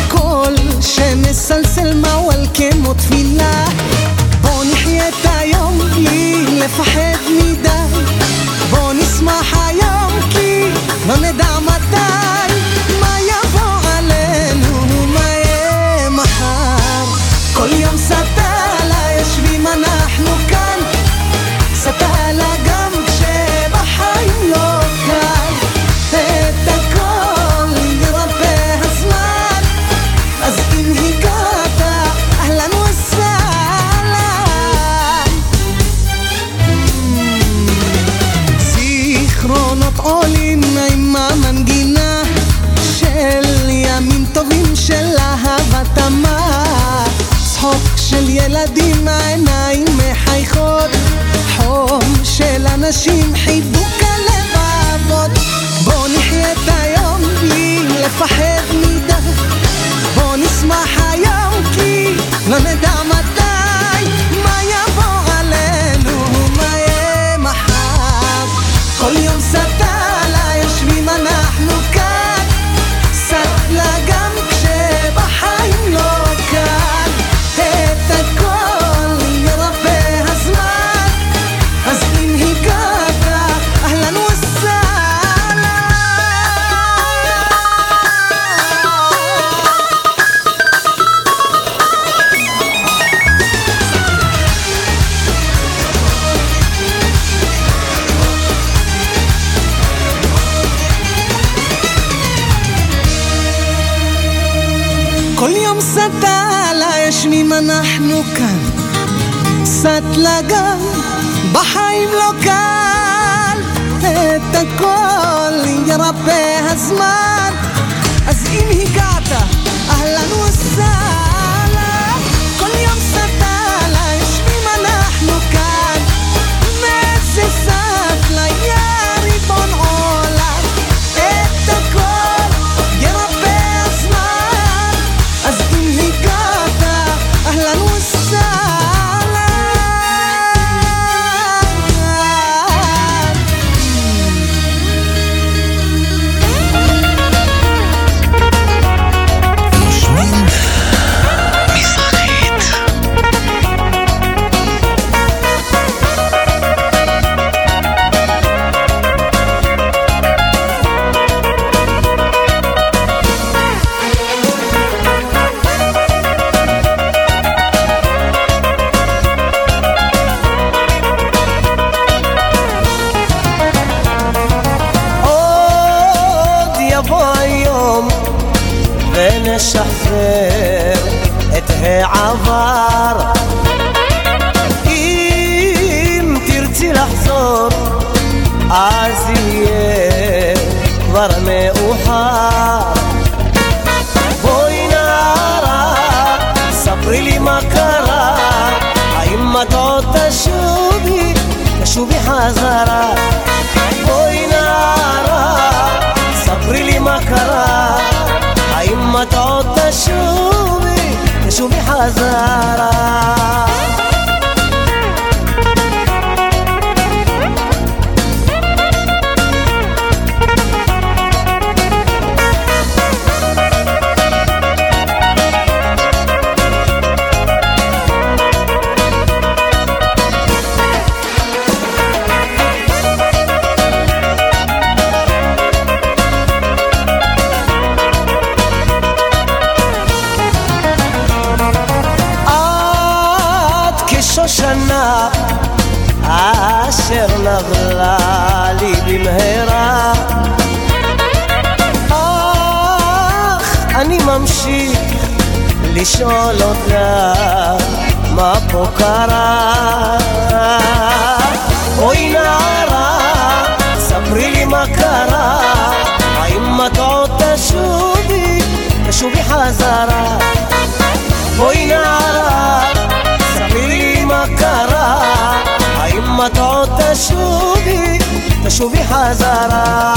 קול שמסלסל מוואל כמו תפילה. בוא נחיה את היום בלי לפחד מדי. בוא נשמח היום כי לא נדע מתי ماشي محبوب קצת לגן, בחיים לא קל, את הכל ירפא הזמן. ממשיך לשאול אותך מה פה קרה? אוי נערה, ספרי לי מה קרה. האם את עוד תשובי, תשובי חזרה. אוי נערה, ספרי לי מה קרה. האם את עוד תשובי, תשובי חזרה.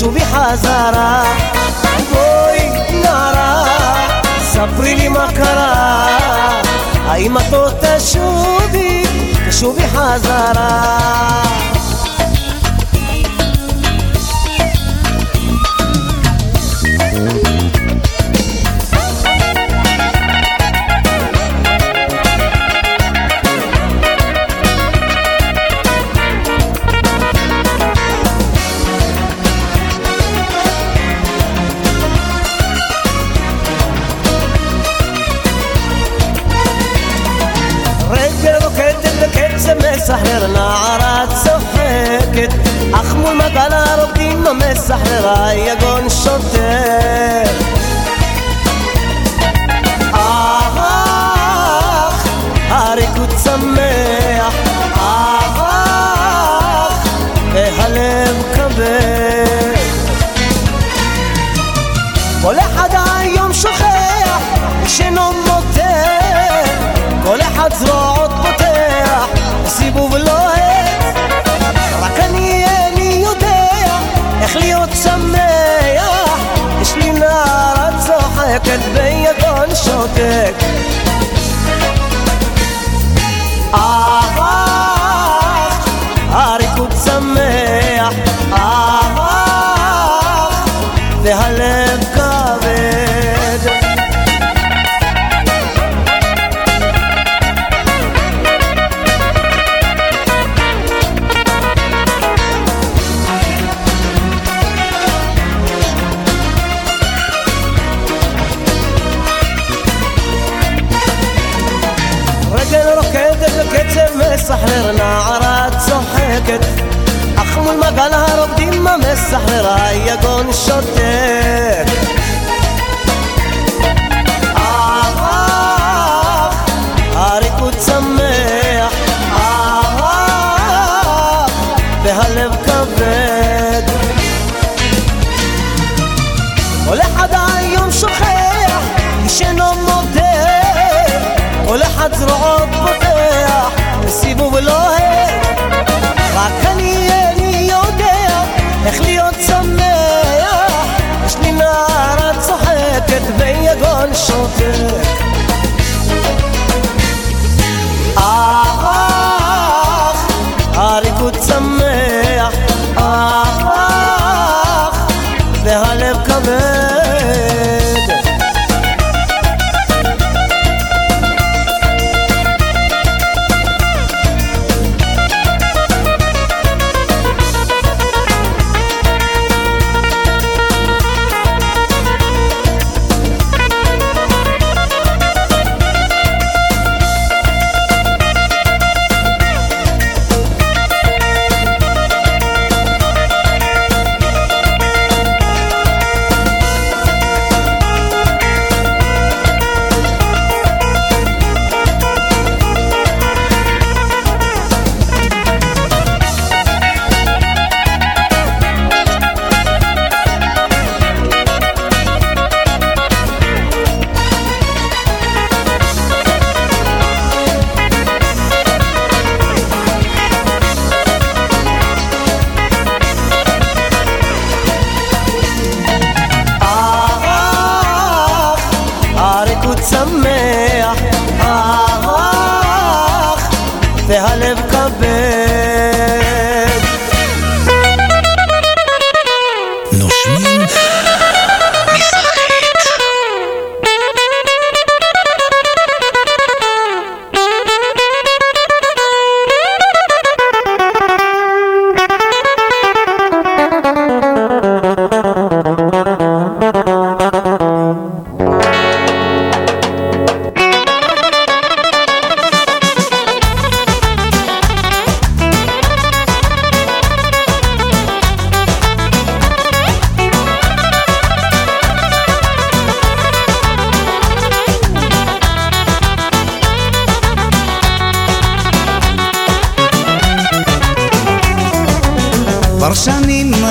شوفي حزارة بوي نارا سبري لي ما كرا هاي ما تشوفي تشوفي حزارة סחררה יגון שוטר ربك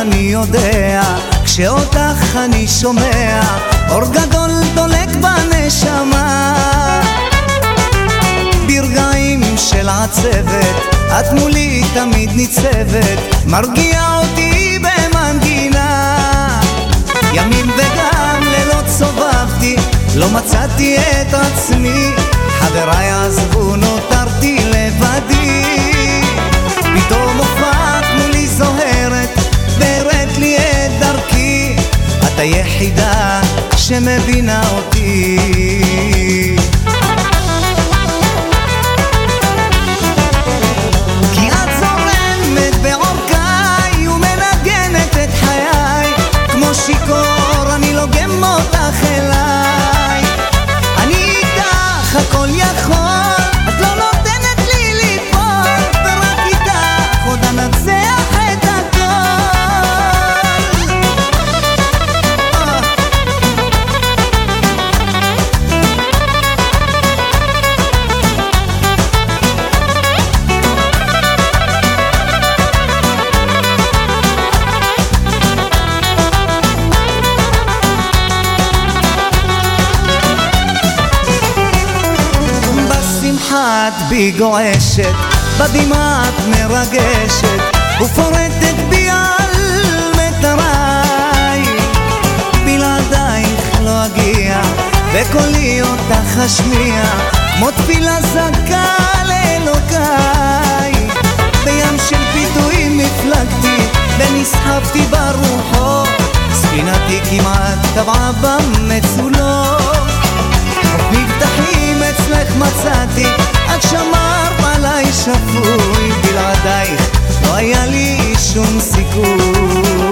אני יודע, כשאותך אני שומע, אור גדול דולק בנשמה. ברגעים של עצבת, את מולי תמיד ניצבת, מרגיעה אותי במנגינה. ימים וגם לילות סובבתי, לא מצאתי את עצמי, חבריי עזבו, נותרתי לבדי. היחידה שמבינה אותי. גועשת, בדמעה את מרגשת, ופורטת בי על מטריי. בלעדייך לא אגיע, וקולי אותך אשמיע, כמו תפילה זכה לאלוקיי. בים של פיתויים הפלגתי, ונסחפתי ברוחו, ספינתי כמעט טבעה במצולות. מבטחים מצאתי, את שמרת עליי שפוי, בלעדייך לא היה לי שום סיכוי.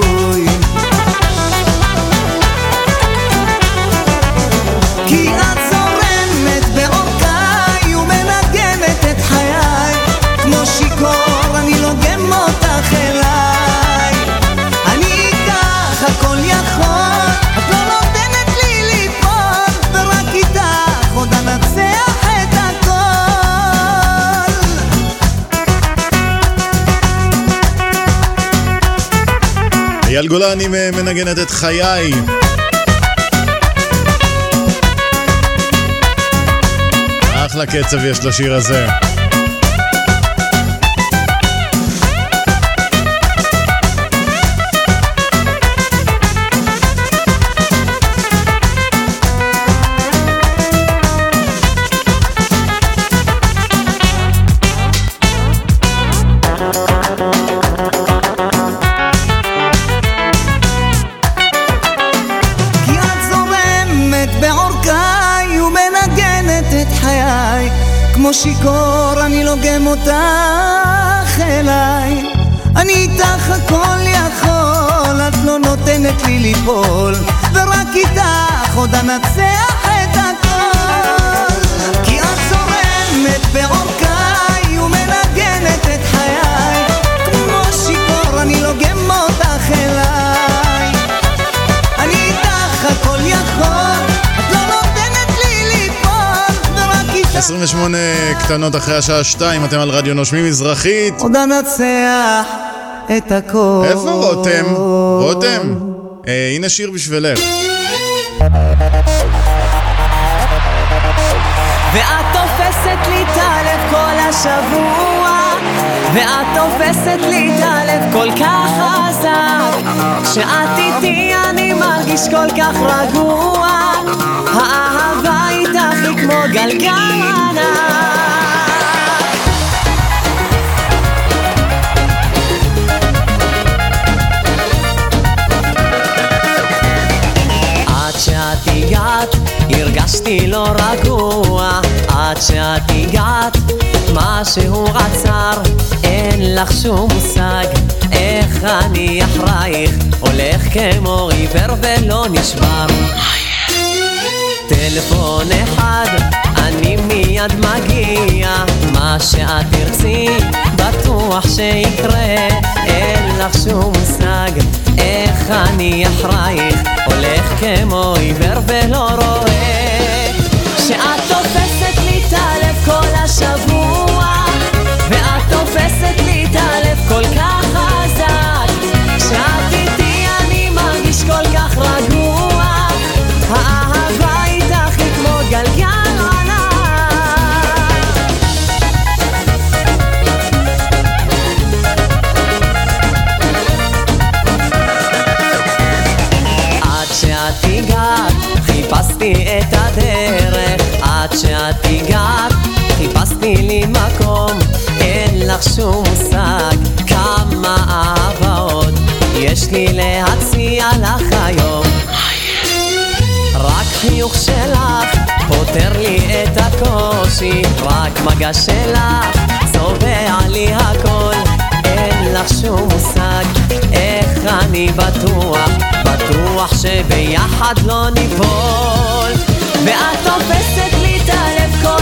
אייל גולני מנגנת את חיי. אחלה קצב יש לשיר הזה. קטנות אחרי השעה 2, אתם על רדיו נושמים מזרחית. עוד אנצח את הכל. איפה רותם? רותם, אה, הנה שיר בשבילך. ואת תופסת לי את הלב כל השבוע ואת תופסת לי את הלב כל כך חזק כשאת איתי אני מרגיש כל כך רגוע האהבה איתך היא כמו גלגל ענק הגעת, הרגשתי לא רגוע. עד שאת הגעת, משהו עצר, אין לך שום מושג איך אני אחרייך, הולך כמו עיוור ולא נשבר. טלפון אחד, אני מיד מגיע, מה שאת תרצי, בטוח שיקרה, אין לך שום מושג איך אני אחרייך, הולך כמו עיוור ולא רואה. שאת תופסת לי את הלב כל השבוע, ואת תופסת לי את הלב כל כך חיפשתי את הדרך עד שאת הגעת, חיפשתי לי מקום, אין לך שום מושג כמה אהבה עוד יש לי להציע לך היום. רק חיוך שלך פותר לי את הקושי, רק מגע שלך צובע לי הכל. לך שום מושג איך אני בטוח, בטוח שביחד לא ניפול. ואת תופסת לי את הלב כל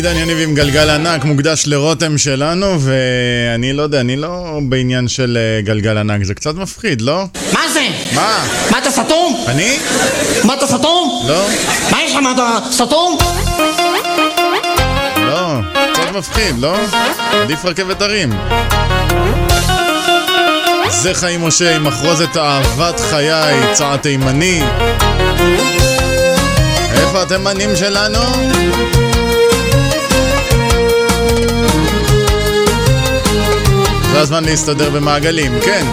עידן יניב עם גלגל ענק, מוקדש לרותם שלנו, ואני לא יודע, אני לא בעניין של אה, גלגל ענק, זה קצת מפחיד, לא? מה זה? מה? מה אתה סתום? אני? מה אתה סתום? לא. מה יש לך? מה אתה סתום? לא, קצת מפחיד, לא? עדיף רכבת הרים. זה חיים משה עם מחרוזת אהבת חיי, צעד תימני. איפה התימנים שלנו? זה הזמן להסתדר במעגלים, כן.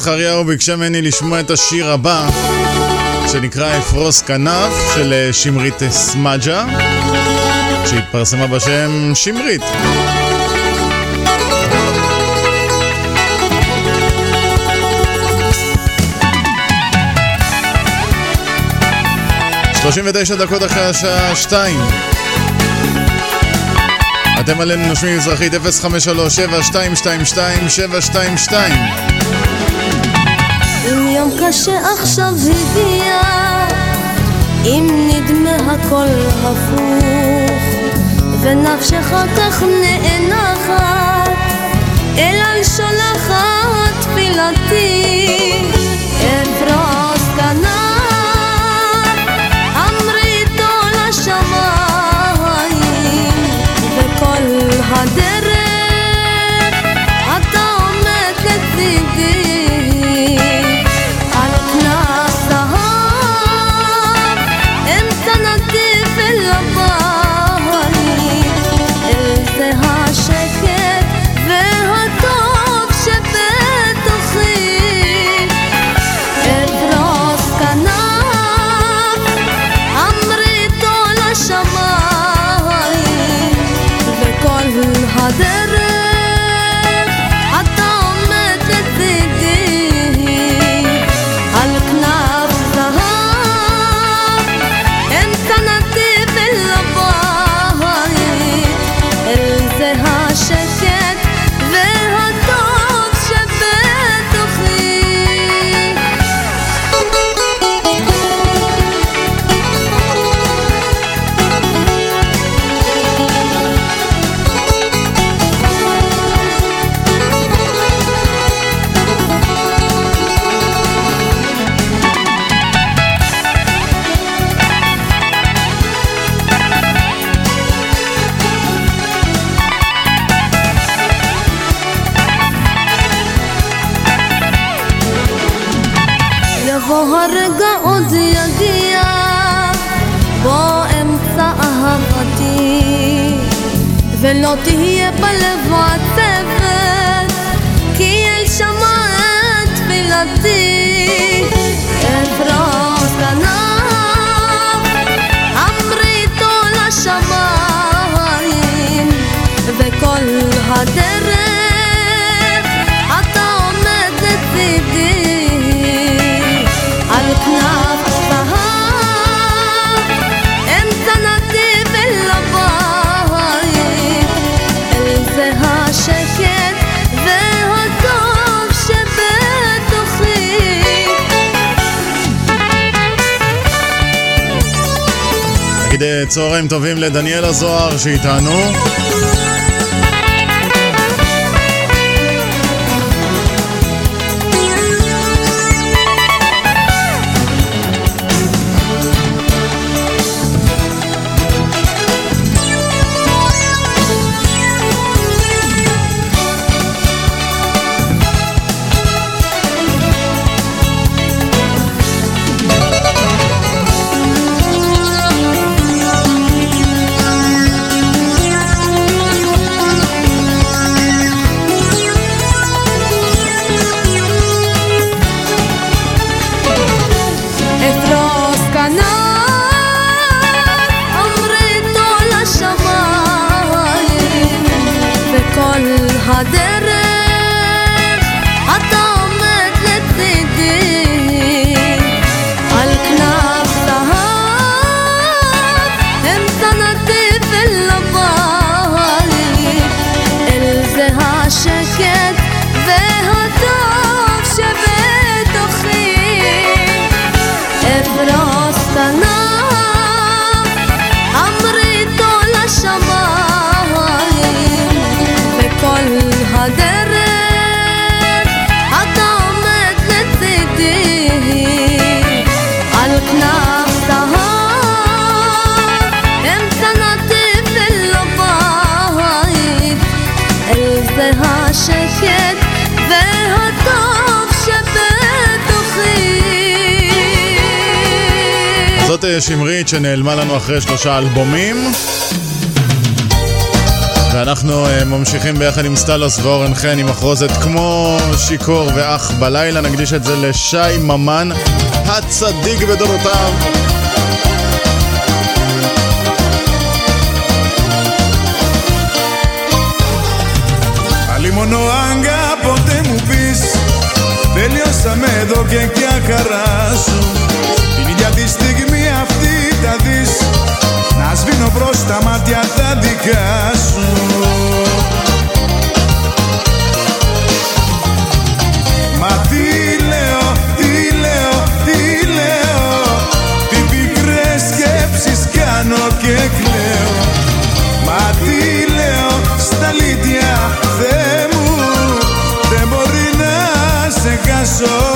זכריהו ביקשה ממני לשמוע את השיר הבא שנקרא אפרוס כנף של אה, שמרית סמג'ה שהתפרסמה בשם שמרית. שלושים ותשע דקות אחרי השעה שתיים אתם עלינו נושמים מזרחית 053-7222-722 אם יום קשה עכשיו הגיע, אם נדמה הכל הפוך, ונפשך כך נאנחת, אליי שולחת תפילתי, הדרך ולא תהיה בלב עצבת, כי אל שמע את תפילתי. אפרוס כנף, אמריתו לשמיים, וכל הדרך צהריים טובים לדניאלה זוהר שאיתנו שמרית שנעלמה לנו אחרי שלושה אלבומים. ואנחנו אה, ממשיכים ביחד עם סטלוס ואורן חן עם מחרוזת כמו שיכור ואח בלילה, נקדיש את זה לשי ממן, הצדיק בדורותיו. μόνο αγάπη ποτέ μου πεις Τελειώσαμε εδώ και και χαρά σου Πηγαίνω τα μάτια τα δικά σου. Μα τι λέω, τι λέω, τι λέω. Τι πικρές σκέψεις κάνω και κλαίω. Μα τι λέω στα αλήθεια Θεέ μου Δεν μπορεί να σε κάσω.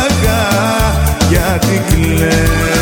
μάγκα γιατί κλαίς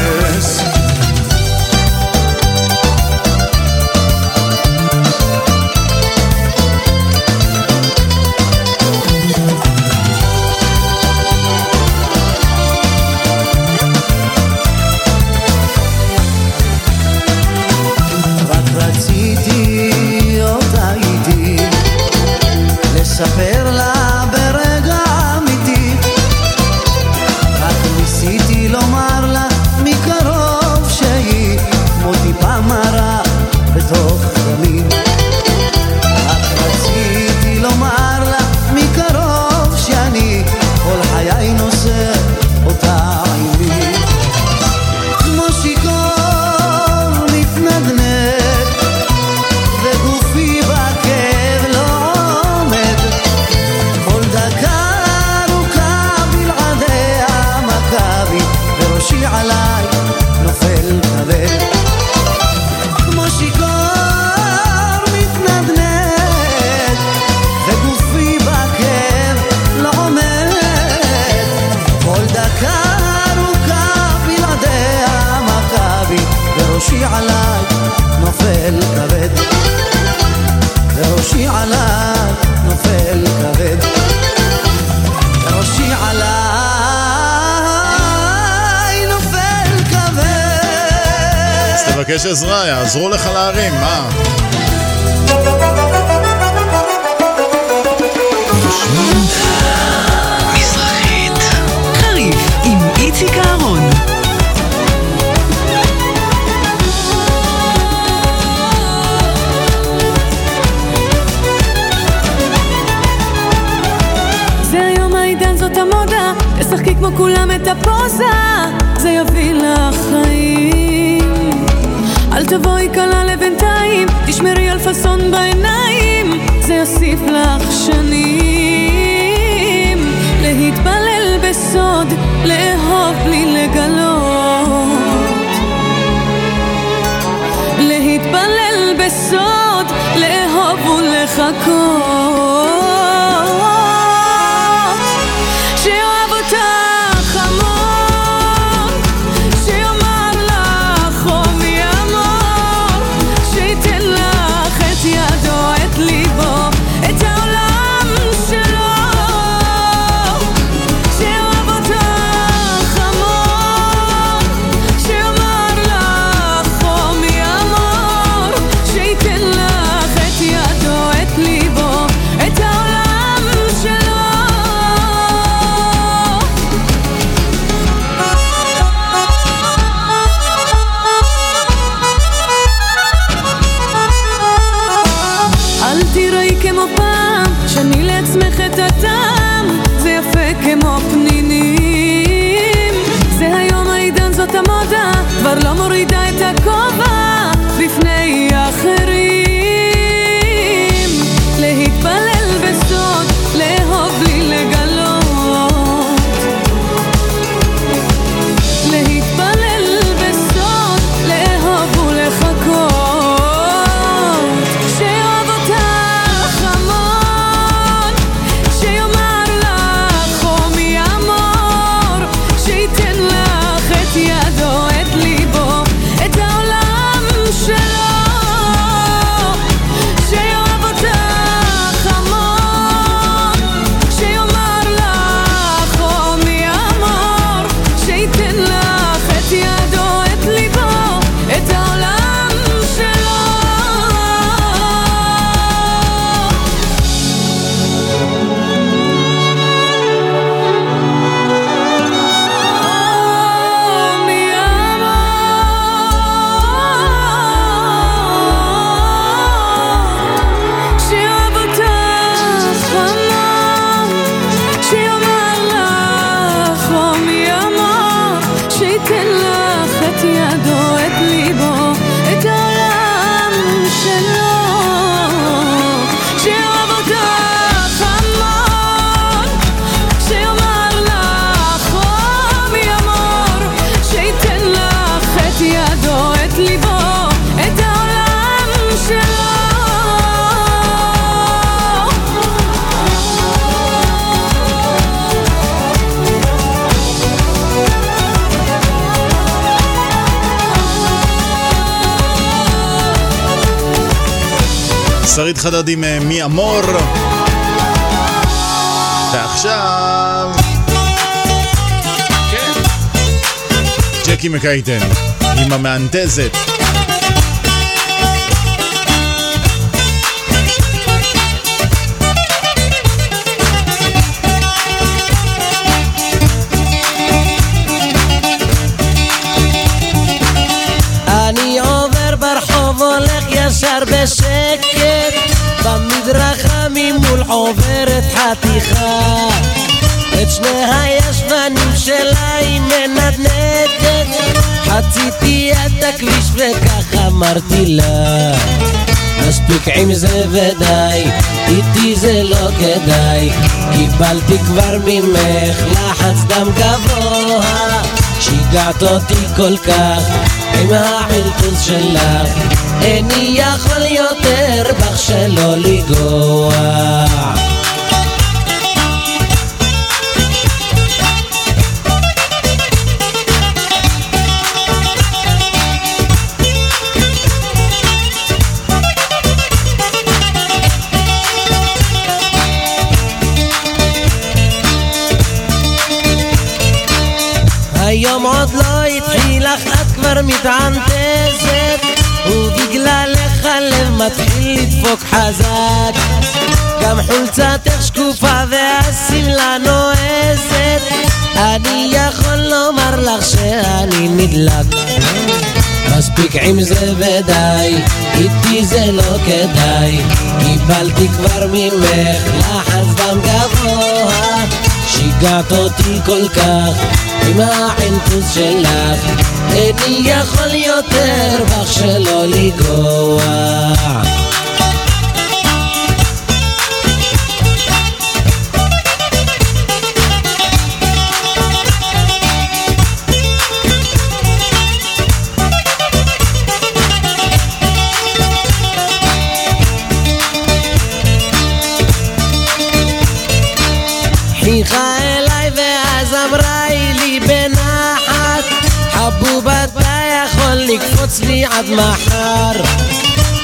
שמיקה איתן עם המהנדזת. אני עובר ברחוב הולך ישר בשקט במדרכה ממול עוברת חתיכה את שני הישבנים שלה היא מנדנדת. חציתי את הכביש וכך אמרתי לה מספיק עם זה ודי, איתי זה לא כדאי. קיבלתי כבר ממך לחץ דם גבוה. שיגעת אותי כל כך עם החלטוס שלך. איני יכול יותר בך שלא לנגוע כבר מתענתזת ובגללך הלב מתחיל לדפוק חזק. גם חולצתך שקופה והשמלה נועזת. אני יכול לומר לך שאני נדלק. מספיק עם זה ודי, איתי זה לא כדאי. קיבלתי כבר ממך לחץ דם גבוה. שיגעת אותי כל כך עם החנטוס שלך. איני יכול יותר בך שלא לגרוע לקפוץ לי עד מחר.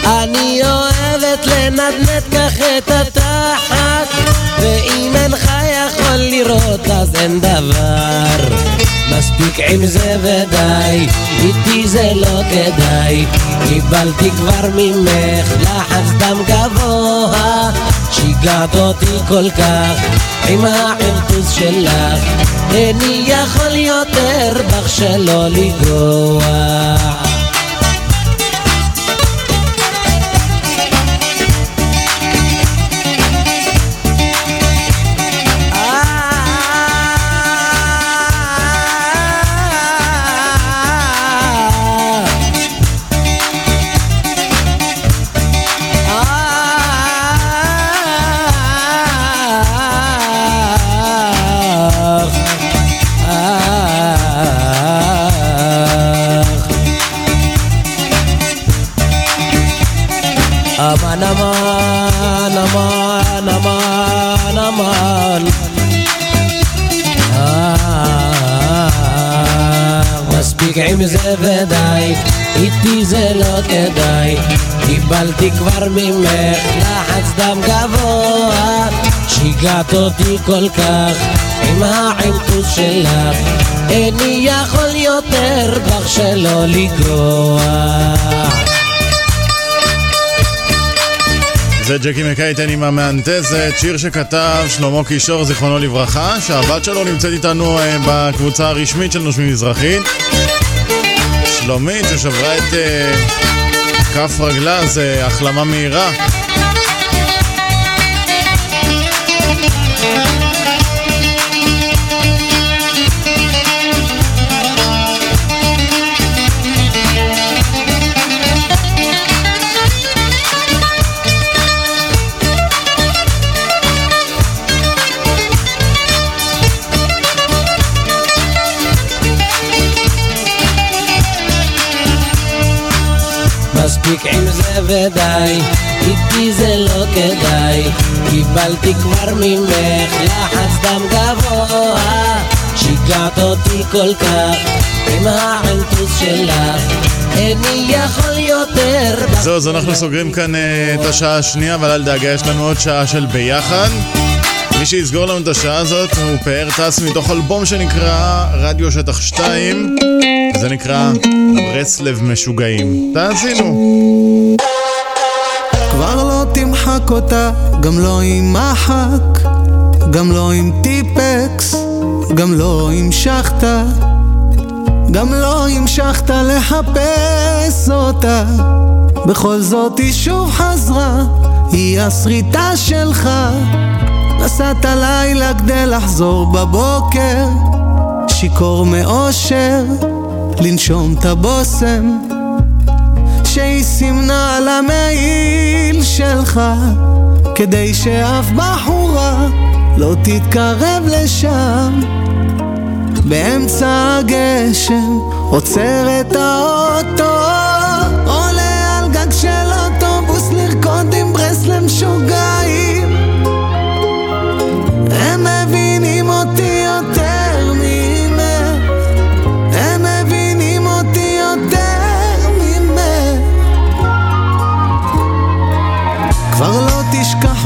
אני אוהבת לנדנד כך את התחת ואם אינך יכול לראות אז אין דבר. מספיק עם זה ודי, איתי זה לא כדאי. קיבלתי כבר ממך לחץ דם גבוה. שיגעת אותי כל כך עם הערטוס שלך. איני יכול יותר בך שלא לגרוע ודי, איתי זה לא כדאי. קיבלתי כבר ממך לחץ דם גבוה, שיגעת אותי כל כך עם העינטוס שלך. איני יכול יותר בך שלא לגרוע. זה ג'קי מקייטן עם המהנדסת, שיר שכתב שלמה קישור, זיכרונו לברכה, שהבת שלו נמצאת איתנו אה, בקבוצה הרשמית של נושמים מזרחית. שלומית ששברה את uh, כף רגלה, זה החלמה מהירה. מספיק עם זה ודי, איתי זה לא כדאי, קיבלתי כבר ממך לחץ דם גבוה, שיגעת אותי כל כך עם האנטוס שלך. איני יכול יותר... זהו, אז אנחנו סוגרים כאן אה, את השעה השנייה, אבל אל דאגה, יש לנו עוד שעה של ביחד. מי שיסגור לנו את השעה הזאת הוא פאר טס מתוך אלבום שנקרא רדיו שטח 2 זה נקרא ברסלב משוגעים. תאזינו. כבר לא תמחק אותה, גם לא עם מחק, גם לא עם טיפקס, גם לא המשכת, גם לא המשכת לחפש אותה. בכל זאת היא שוב חזרה, היא הסריטה שלך. נסעת לילה כדי לחזור בבוקר, שיכור מאושר, לנשום את הבושם. שהיא סימנה על המעיל שלך כדי שאף בחורה לא תתקרב לשם. באמצע הגשם עוצר את האוטו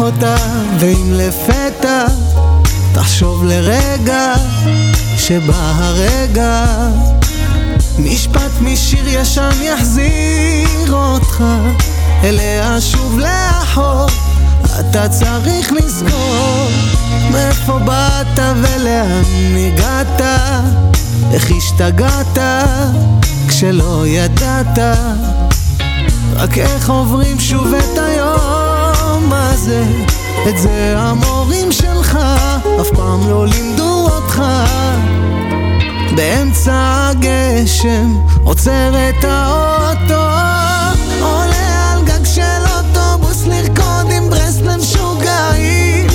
אותה ואם לפתע תחשוב לרגע שבא הרגע משפט משיר ישן יחזיר אותך אליה שוב לאחור. אתה צריך לזכור מאיפה באת ולאן הגעת איך השתגעת כשלא ידעת. רק איך עוברים שוב את היום הזה את זה המורים שלך אף פעם לא לימדו אחד באמצע הגשם עוצר את האוטו עולה על גג של אוטובוס לרקוד עם ברסלב משוגעים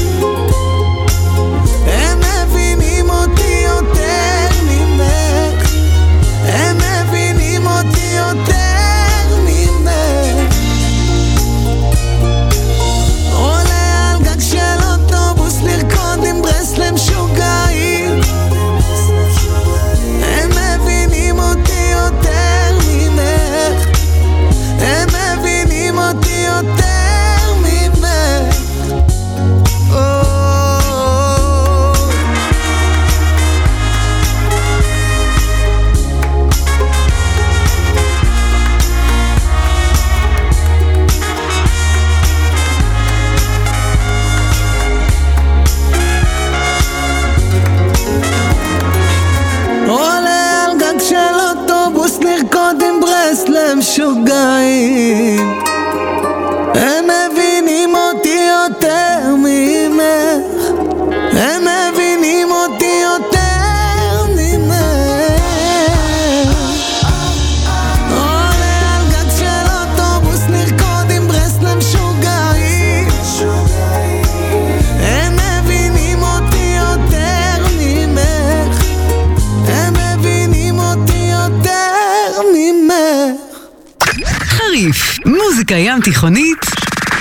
מוזיקה ים תיכונית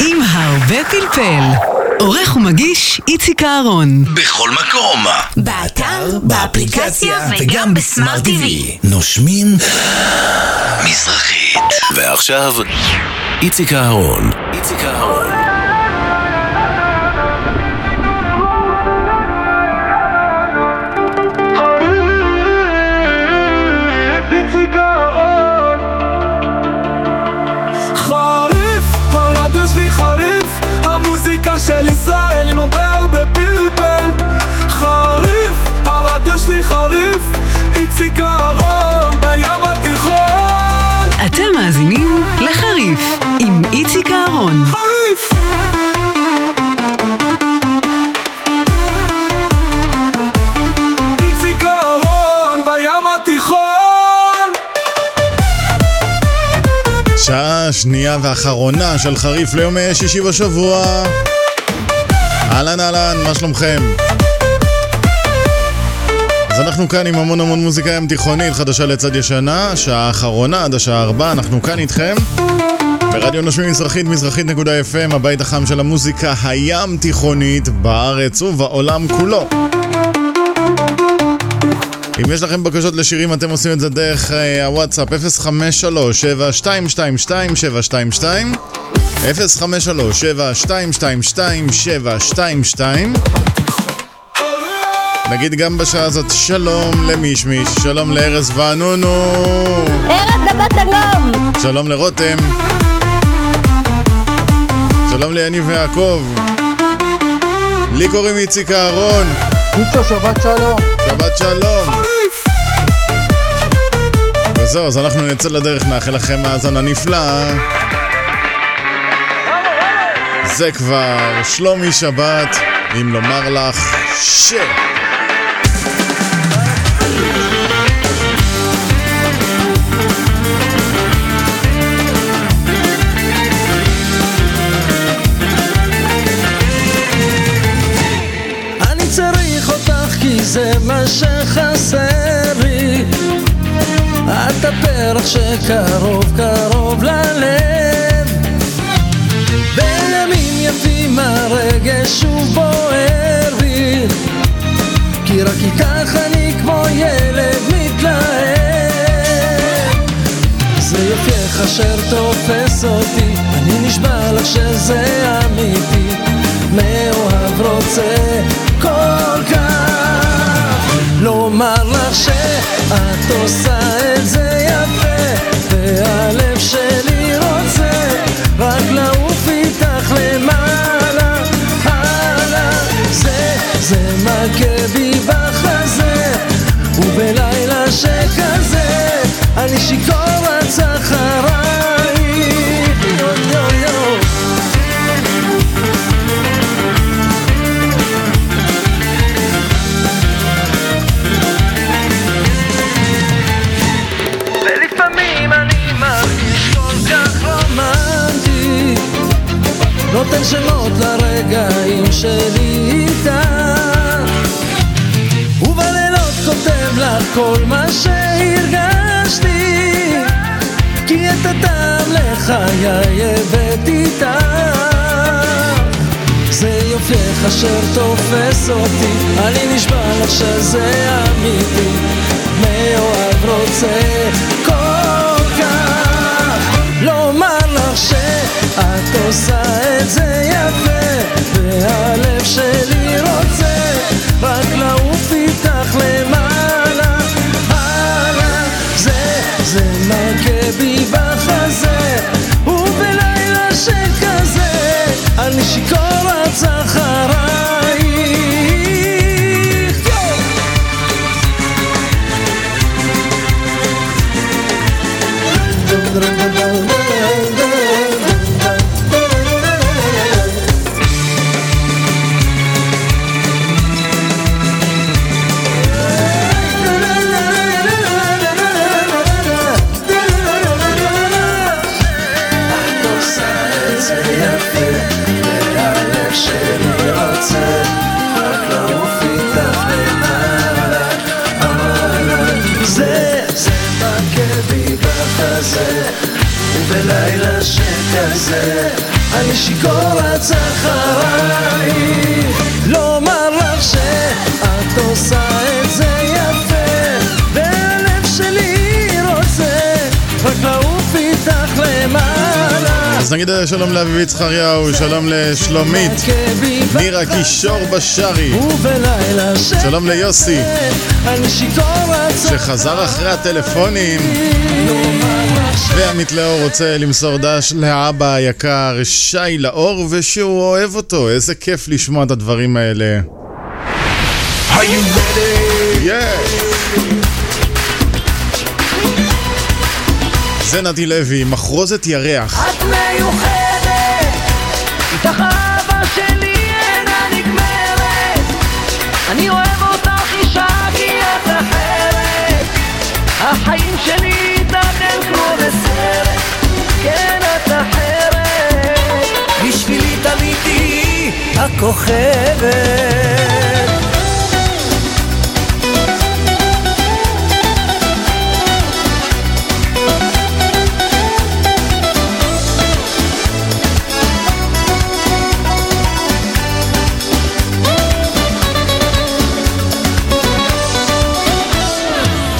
עם הרבה פלפל. עורך ומגיש איציק אהרון. בכל מקום. באתר, באפליקציה וגם בסמארט TV. נושמים מזרחית. ועכשיו, איציק אהרון. איציק אהרון. שעה שנייה ואחרונה של חריף ליום שישי בשבוע. אהלן אהלן, מה שלומכם? אז אנחנו כאן עם המון המון מוזיקה ים תיכונית, חדשה לצד ישנה, שעה האחרונה עד השעה ארבע, אנחנו כאן איתכם. ברדיו נושמים מזרחית, מזרחית.fm, הבית החם של המוזיקה הים תיכונית בארץ ובעולם כולו. אם יש לכם בקשות לשירים, אתם עושים את זה דרך אה, הוואטסאפ 053-7222-722 053-7222-722 נגיד גם בשעה הזאת שלום למישמיש, שלום לארז וענונו. ארץ נבת שלום! שלום לרותם. שלום ליניב ויעקב. לי קוראים איציק אהרון. ניצו, שבת שלום. שבת שלום וזהו, אז אנחנו נצא לדרך, נאחל לכם האזנה נפלאה. זה כבר שלומי שבת, אם לומר לך ש... שקרוב קרוב ללב. בימים יפים הרגש הוא בוער בי. כי רק איתך אני כמו ילד מתלהב. זה יופייך אשר תופס אותי אני נשבע לך שזה אמיתי. מאוהב רוצה כל כך לומר לך שאת עושה לחיי הבאתי איתה זה יופייך אשר תופס אותי. אני נשבע לך שזה אמיתי. מאוהב רוצה כל כך. לומר לך שאת עושה את זה יפה שיכור רץ אחרייך לומר לך שאת עושה את זה יפה והלב שלי רוצה רק לעוף איתך למעלה. אז נגיד אה, שלום לאביבית זכריהו, שלום לשלומית, נירה קישור ובלילה שלום ליוסי, שחזר אחרי הטלפונים, ועמית לאור רוצה למסור דש לאבא היקר שי לאור ושהוא אוהב אותו, איזה כיף לשמוע את הדברים האלה. Are you ready? זה נתי לוי, מחרוזת ירח. את מיוחדת, הכוכבת.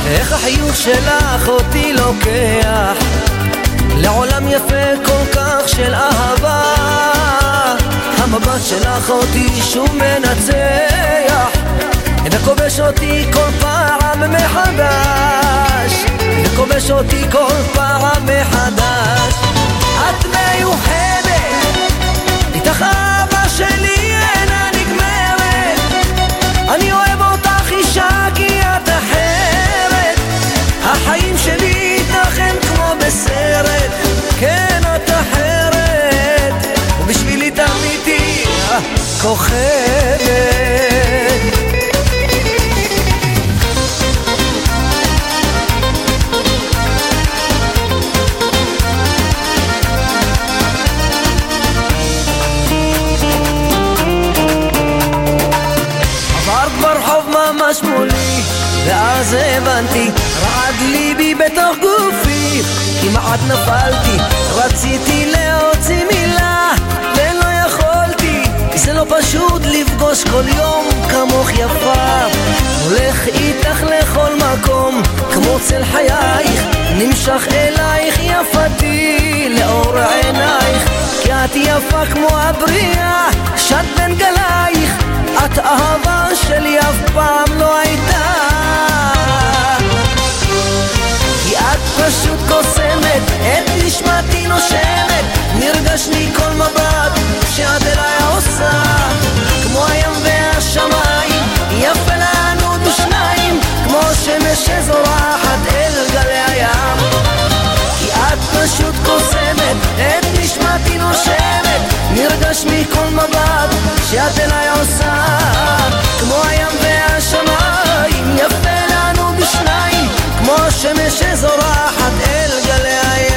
איך החיוך שלך אותי לוקח לעולם יפה כל כך של אהבה המבט שלך אותי שוב מנצח. וכובש אותי כל פעם מחדש. וכובש אותי כל פעם מחדש. את מיוחדת איתך הכוכבת עברת ברחוב ממש מולי ואז הבנתי רעד ליבי בתוך גופי כמעט נפלתי רציתי להוציא לא פשוט לפגוש כל יום כמוך יפה. הולך איתך לכל מקום כמו צל חייך נמשך אלייך יפתי לאור עינייך כי את יפה כמו הבריאה שט בין גלייך את אהבה שלי אף פעם לא הייתה כי את פשוט קוסמת את נשמתי נושמת נרגש מכל מבט שאת אליי עושה. כמו הים והשמיים יפה לנו דושניים כמו שמש שזורחת אל גלי הים. כי את פשוט קוסמת את נשמתי נושמת נרגש מכל מבט שאת אליי עושה. כמו הים והשמיים יפה שמש שזורחת אל גלי הים.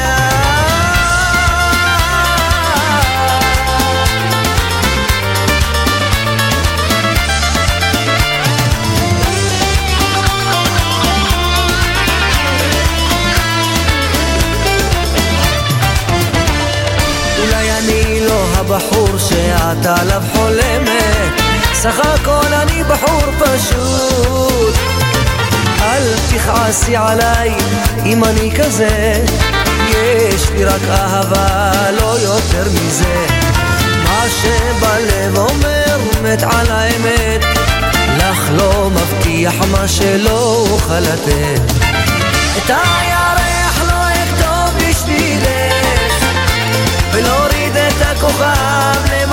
אולי אני לא הבחור שאת עליו חולמת. סך הכל אני בחור פשוט. אל תכעסי עליי אם אני כזה יש לי רק אהבה, לא יותר מזה. מה שבלב אומר מת על האמת לך לא מבטיח מה שלא אוכל לתת. את הירח לא אכתוב בשבילך ולהוריד את הכוכב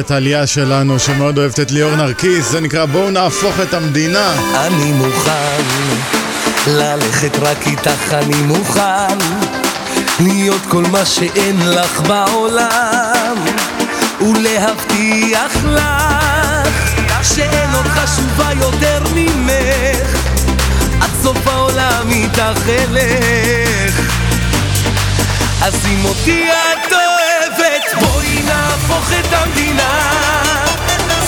לטליה שלנו שמאוד אוהבת את ליאור נרקיס, זה נקרא בואו נהפוך את המדינה. אני מוכן ללכת רק איתך, אני מוכן להיות כל מה שאין לך בעולם ולהבטיח לך שאין עוד חשובה יותר ממך עד סוף העולם איתך אלך אז אם אותי את בואי נהפוך את המדינה.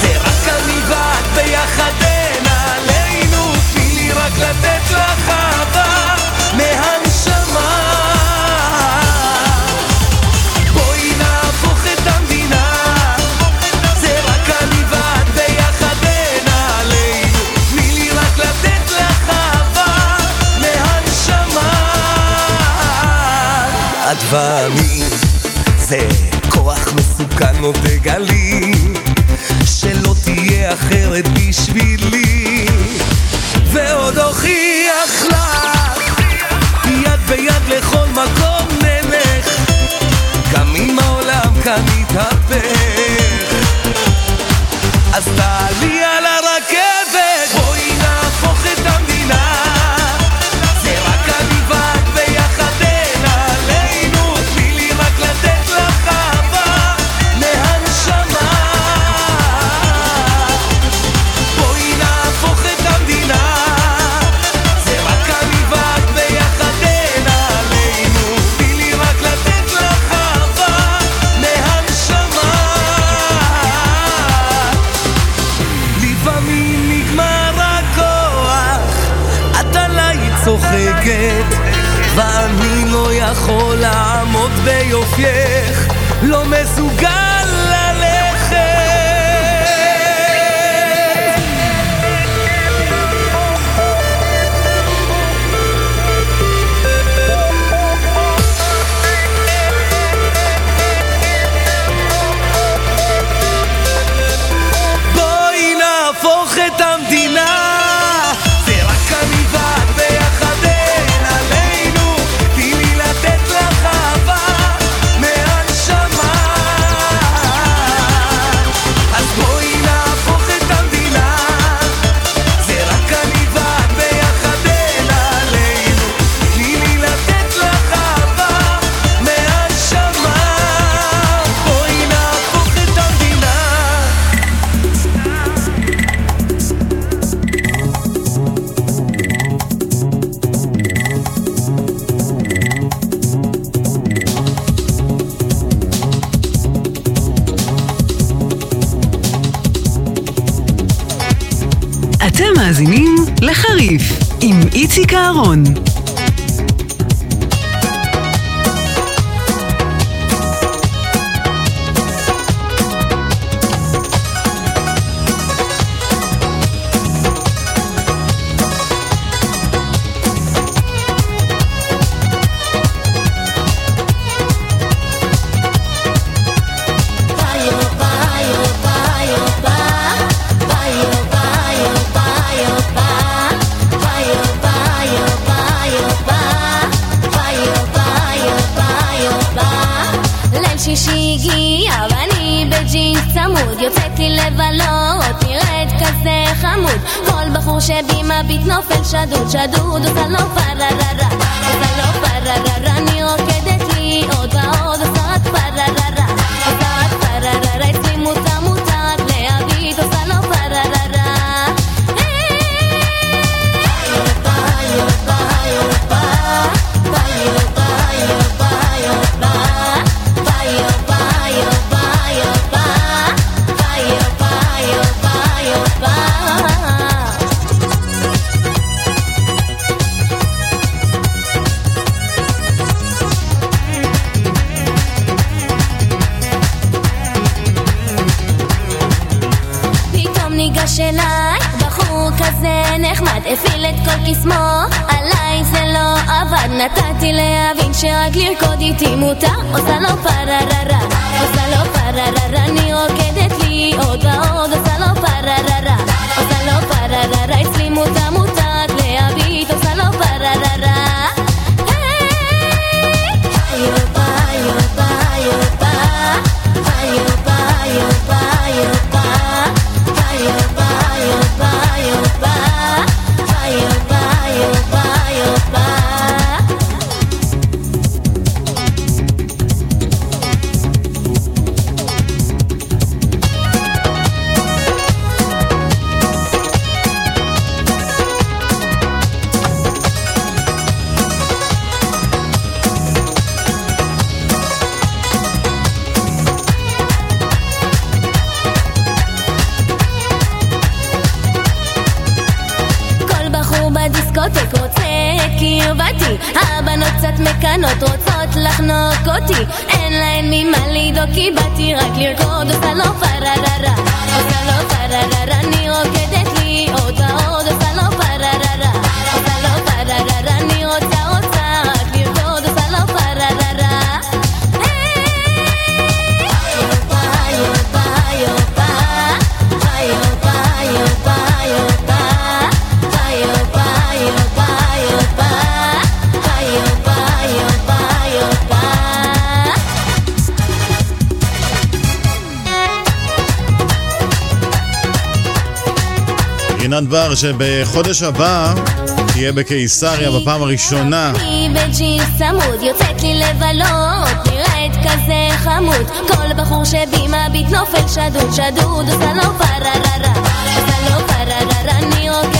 זה רק אני ואת ביחד אין עלינו. תני לי רק לתת לך אהבה מהנשמה. את ואני זה מסוכן עוד תגלי שלא תהיה אחרת בשבילי. ועוד אוכיח לך יד ביד לכל מקום נלך גם אם העולם כאן יתהפך fiel. מאזינים לחריף עם איציק אהרון. לבלות, לא נראית כזה חמוד. כל בחור שבי מביט נופל שדוד, שדוד, עושה לו פרררה עושה לו פרררה אני רוקדת לי עוד ועוד. שבחודש הבא תהיה בקיסריה בפעם הראשונה. אני כזה חמוד. כל בחור שדוד, שדוד, עוד...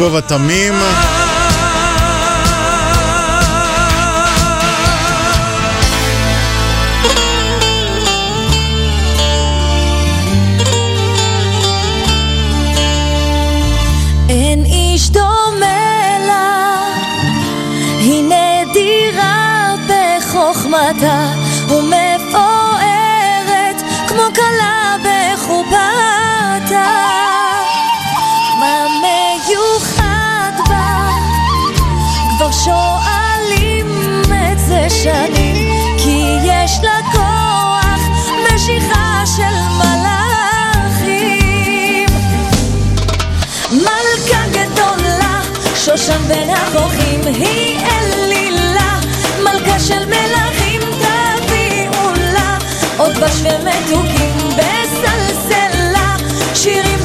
יעקב התמים. שושן בין החוכים. היא אלילה, מלכה של מלכים תביאו לה, עוד בש ומתוקים בסלסלה, שירים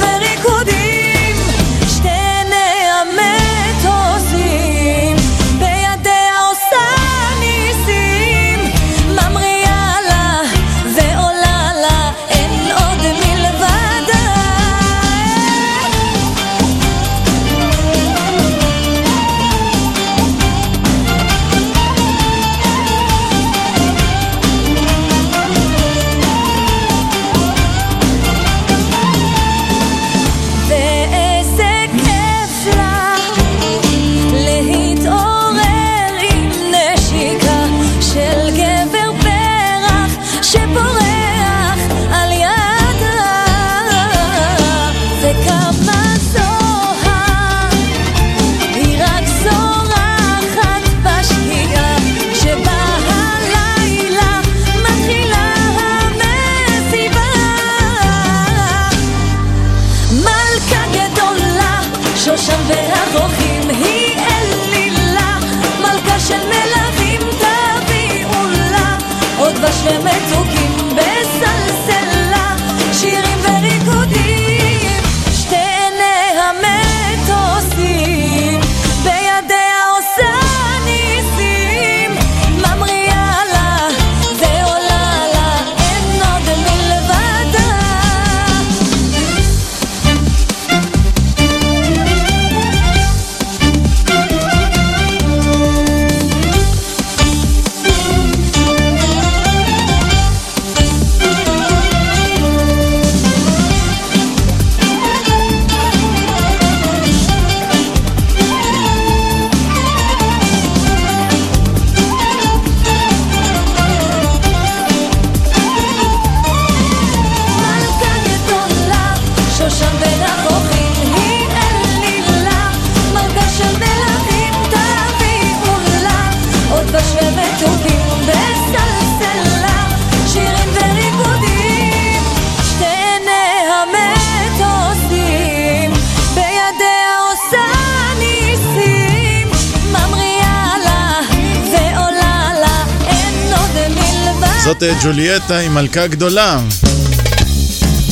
אה, ג'וליאטה עם מלכה גדולה.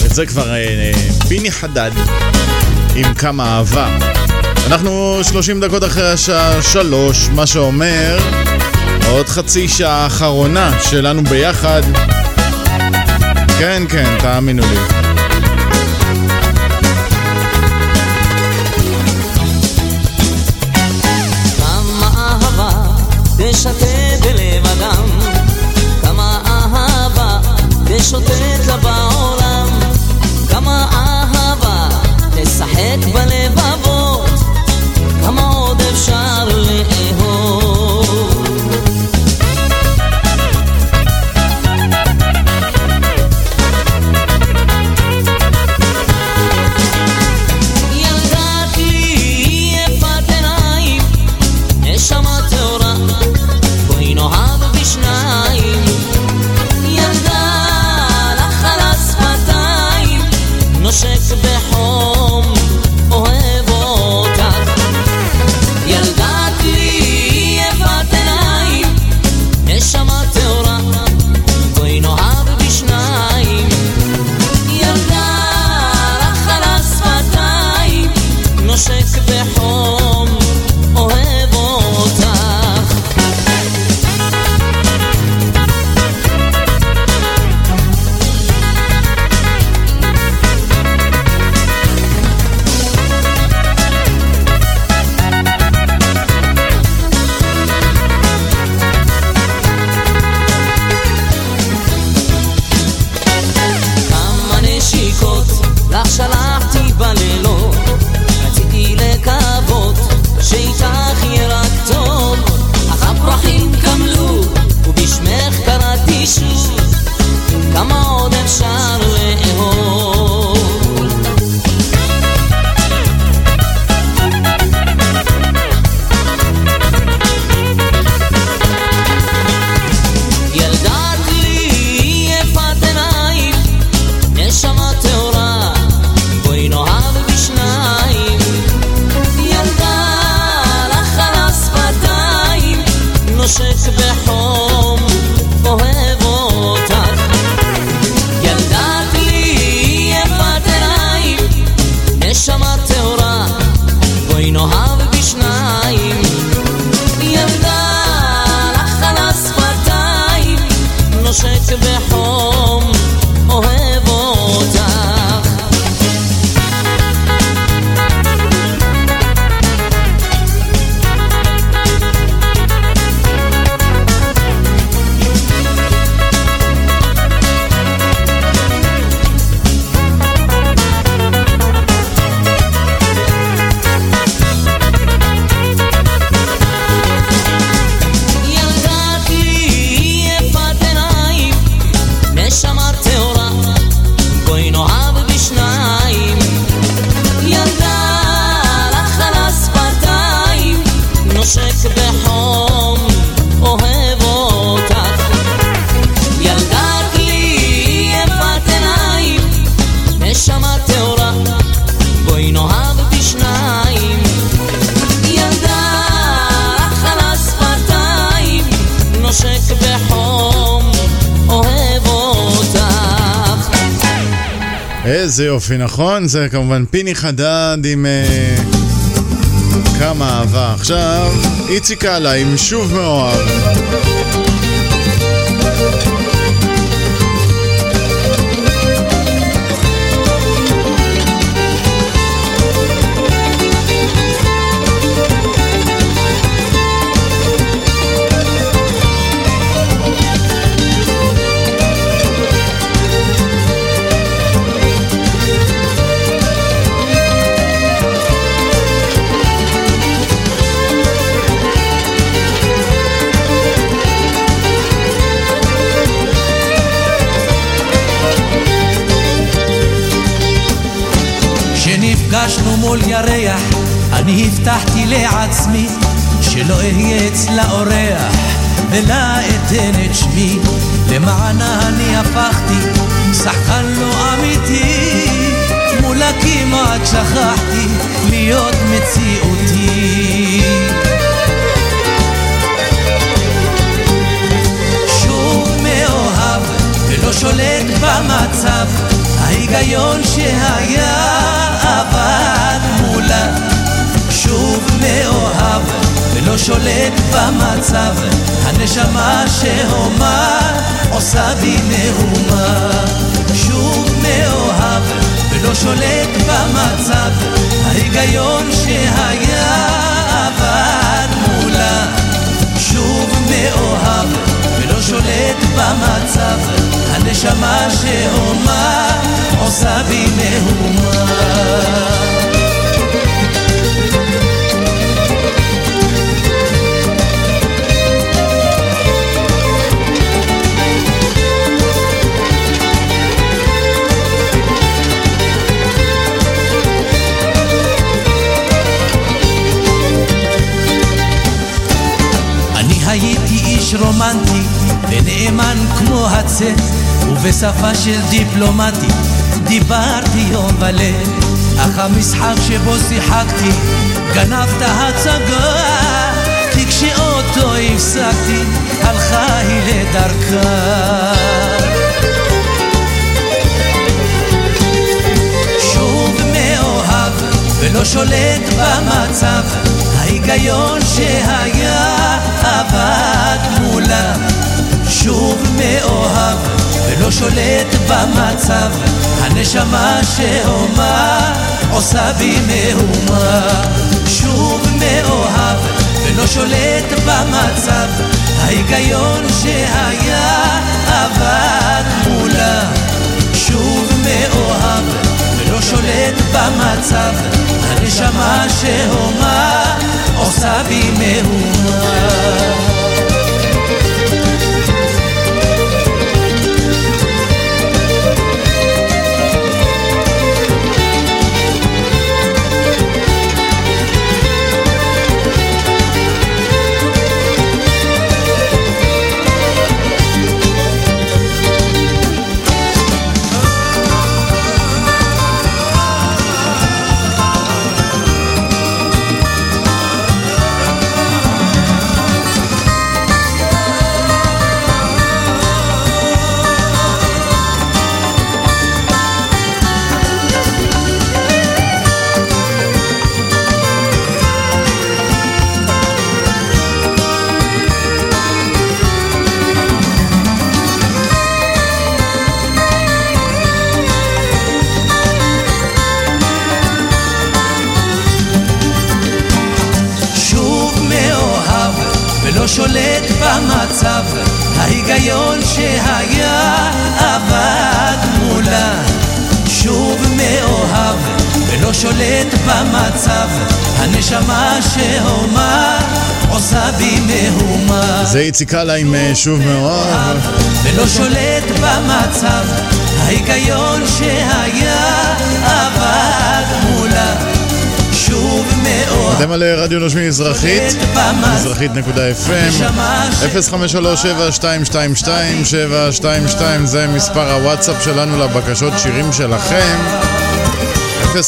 את זה כבר אה, אה, פיני חדד עם כמה אהבה. אנחנו 30 דקות אחרי השעה 3, מה שאומר עוד חצי שעה האחרונה שלנו ביחד. כן, כן, תאמינו לי. יופי, נכון? זה כמובן פיני חדד עם אה, כמה אהבה. עכשיו, איציק אלה עם שוב מאוהב. כל ירח, אני הבטחתי לעצמי שלא אהיה אצלה אורח ולה אתן את שמי. למענה אני הפכתי שחקן לא אמיתי, מולה כמעט שכחתי להיות מציאותי. ההיגיון שהיה עבד מולה. שוב מאוהב ולא שולט במצב הנשמה שהומה עושה בי מהומה. שוב מאוהב ולא שולט במצב ההיגיון שהיה עבד מולה. שוב מאוהב שולט במצב הנשמה שהומה עושה בי מהומה. הייתי רומנטי ונאמן כמו הצאת ובשפה של דיפלומטי דיברתי יום וליל. אך המשחק שבו שיחקתי גנב את ההצגה כי כשאותו הפסקתי הלכה היא לדרכה. שוב מאוהב ולא שולט במצב ההיגיון שהיה עבד מולה שוב מאוהב ולא שולט במצב הנשמה שהומה עושה בי מהומה. שוב מאוהב ולא שולט במצב ההיגיון שהיה עבד מולה. שוב מאוהב ולא שולט במצב הנשמה שהומה עושה בי מהומה במצב ההיגיון שהיה עבד מולה שוב מאוהב ולא שולט במצב הנשמה שהומה עושה בי מהומה זה איציק קאלה עם אה, שוב מאוהב. ולא שולט במצב ההיגיון שהיה אתם על רדיו נושמים מזרחית, מזרחית.fm 053-722-722 זה מספר הוואטסאפ שלנו לבקשות שירים שלכם. 053-722-722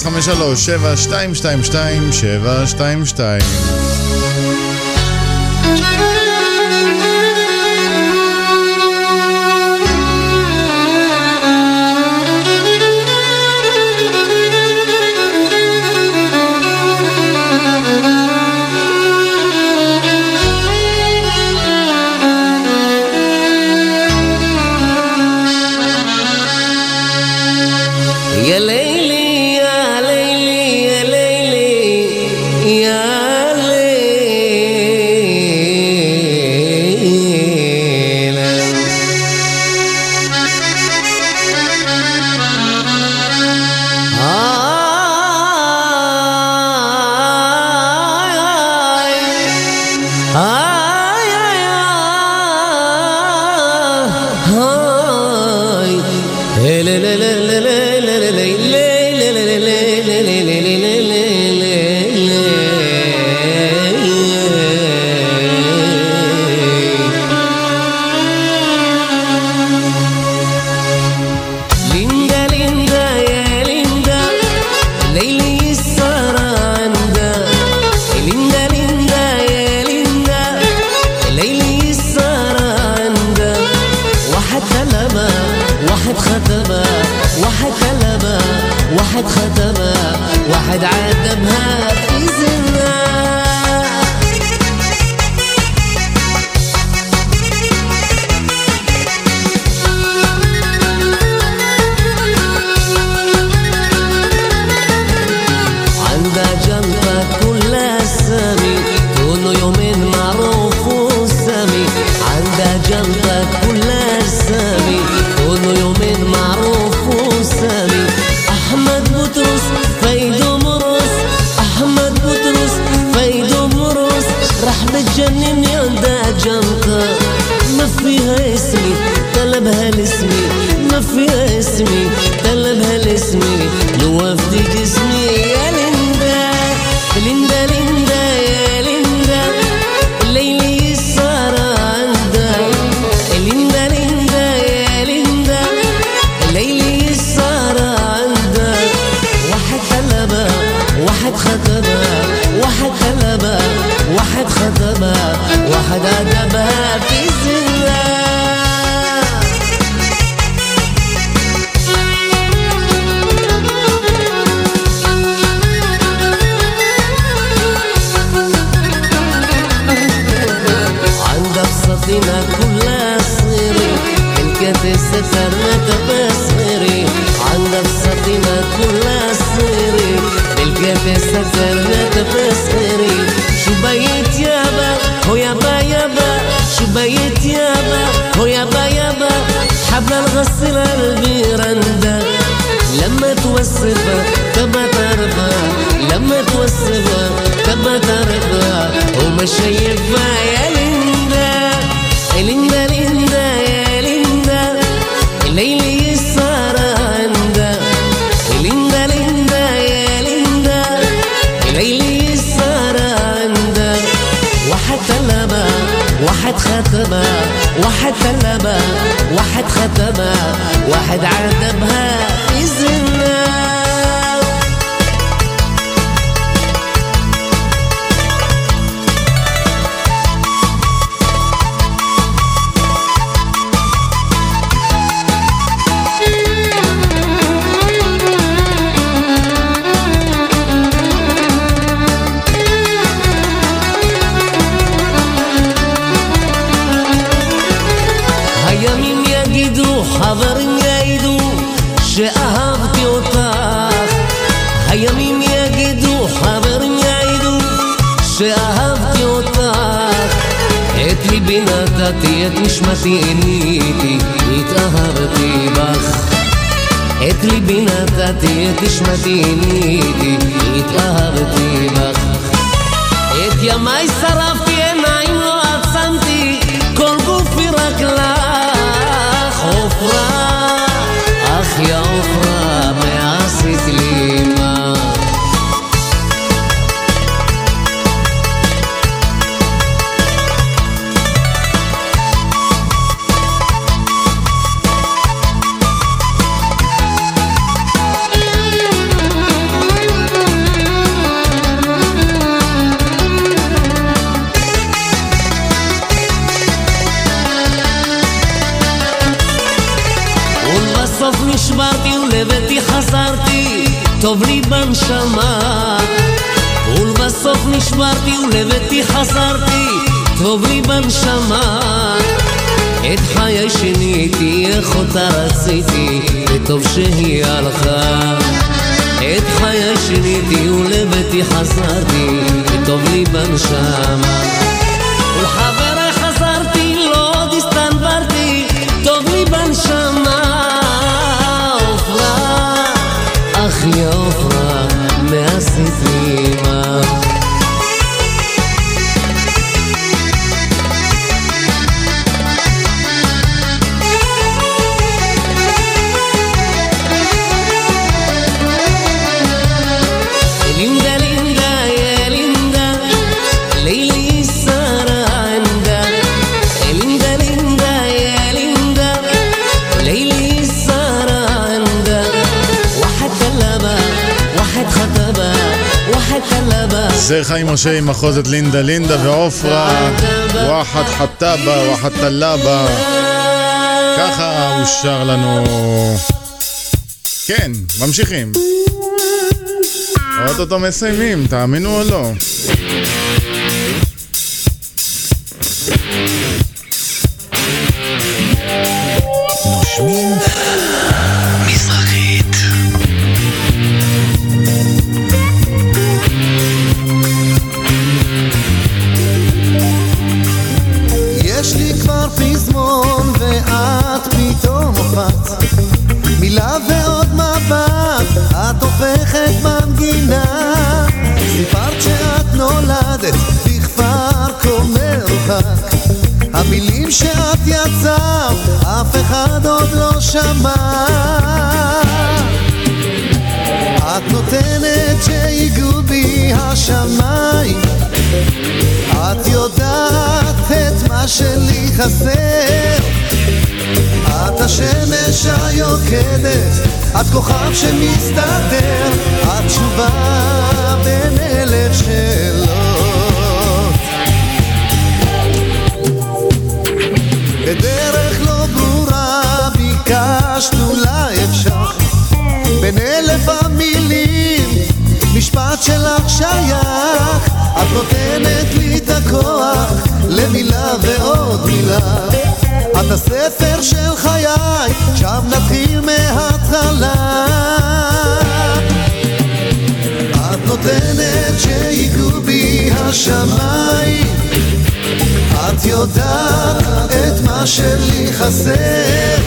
حبل الغسل البيرندا لما توصفها تبى ترضى لما توصفها تبى ترضى وما شايفها يا ليندا ليندا ليندا يا ليندا الليل واحد طلبها واحد خطبها واحد عذبها. נתתי, את נשמתי עיניתי, התאהבתי בך. את ליבי נתתי, את נשמתי עיניתי, התאהבתי בך. את ימיי שרפתי, בנשמה. ולבסוף נשברתי ולביתי חזרתי, טוב לי בנשמה. את חיי שיניתי, איך אותה רציתי, וטוב שהיא הלכה. את חיי שיניתי ולביתי חזרתי, וטוב לי בנשמה. ולחבריי משה עם מחוזת לינדה לינדה ועופרה, וואחד חטאבה, וואחד טלאבה. ככה הוא שר לנו. כן, ממשיכים. אוטוטו מסיימים, תאמינו או לא. את נותנת שיגעו בי השמיים. את יודעת את מה שלי חסר. את השמש היוקדת, את כוכב שמסתתר, את תשובה בין אלף שאלות. בדרך לא ברורה ביקשת אולי אפשר, בין אלף המילים, משפט שלך שייך, את נותנת לי את הכוח למילה ועוד מילה. את הספר של חיי, שם נתחיל מההתחלה. את נותנת שיגעו בי השמיים, את יודעת את מה שלי חסר.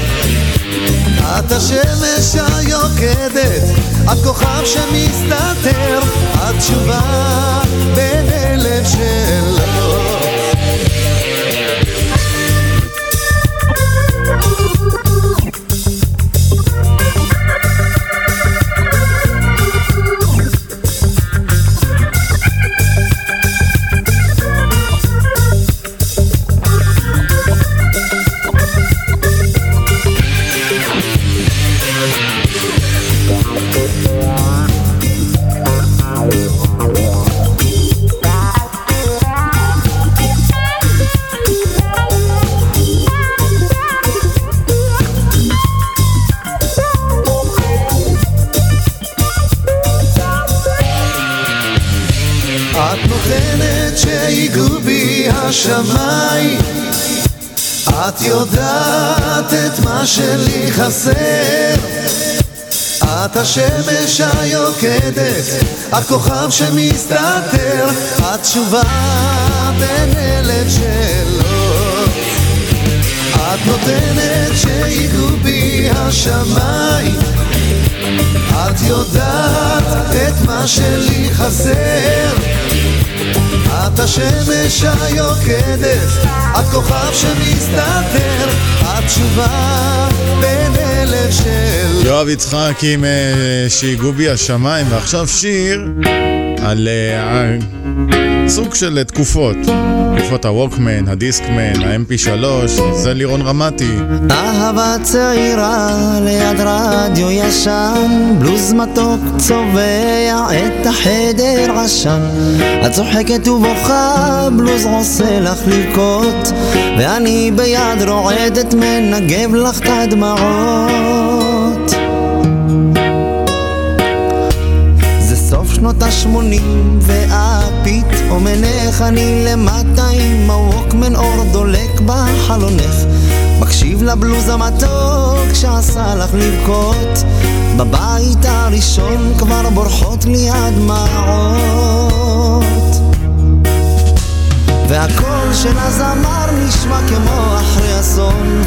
את השמש היוקדת, את כוכב שמסתתר, את תשובה בין אלף שאלות. השמש היוקדת, את כוכב שמסתתר, את תשובה בין אלף שאלות. את נותנת שיגעו בי השמיים, את יודעת את מה שלי חסר. את השמש היוקדת, את כוכב שמסתתר, את תשובה בין אלף של... יואב יצחק עם אה, שיגעו בי השמיים, ועכשיו שיר על אה, סוג של תקופות. תקופות הווקמן, הדיסקמן, ה-MP3, זה לירון רמתי. אהבה צעירה ליד רדיו ישן, בלוז מתוק צובע את החדר עשן. את צוחקת ובוכה, בלוז עושה לך לבכות, ואני ביד רועדת מנגב לך את הדמעות. זה סוף שנות השמונים, ואת פתאום עינך אני למטה עם הווקמן אור דולק בחלונך. מקשיב לבלוז המתוק שעשה לך לבכות. בבית הראשון כבר בורחות לי הדמעות. והקול של הזמר נשמע כמו אחרי אסון.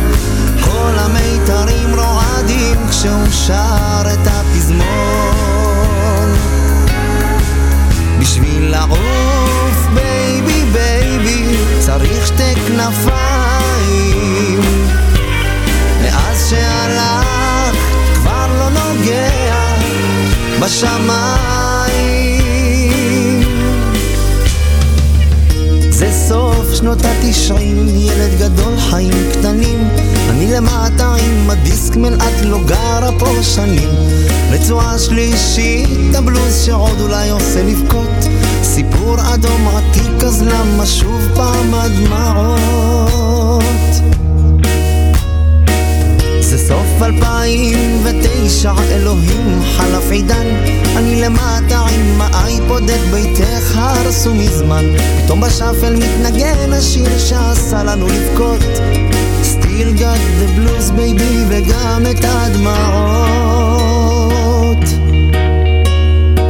כל המיתרים רועדים כשהוא שר את הפזמון בשביל לעוף baby baby צריך שתי כנפיים. מאז שהלך כבר לא נוגע בשמיים. זה סוף שנות התשעים, ילד גדול חיים קטנים. אני למטה עם הדיסקמן, את לא גרה פה שנים רצועה שלישית, הבלוז שעוד אולי עושה לבכות. סיפור אדום עתיק, אז למה שוב פעם הדמעות? זה סוף 2009, אלוהים חלף עידן. אני למטה עם האייפוד את ביתך הרסו מזמן. פתאום בשאפל מתנגן השיר שעשה לנו לבכות. Got the blues baby וגם את הדמעות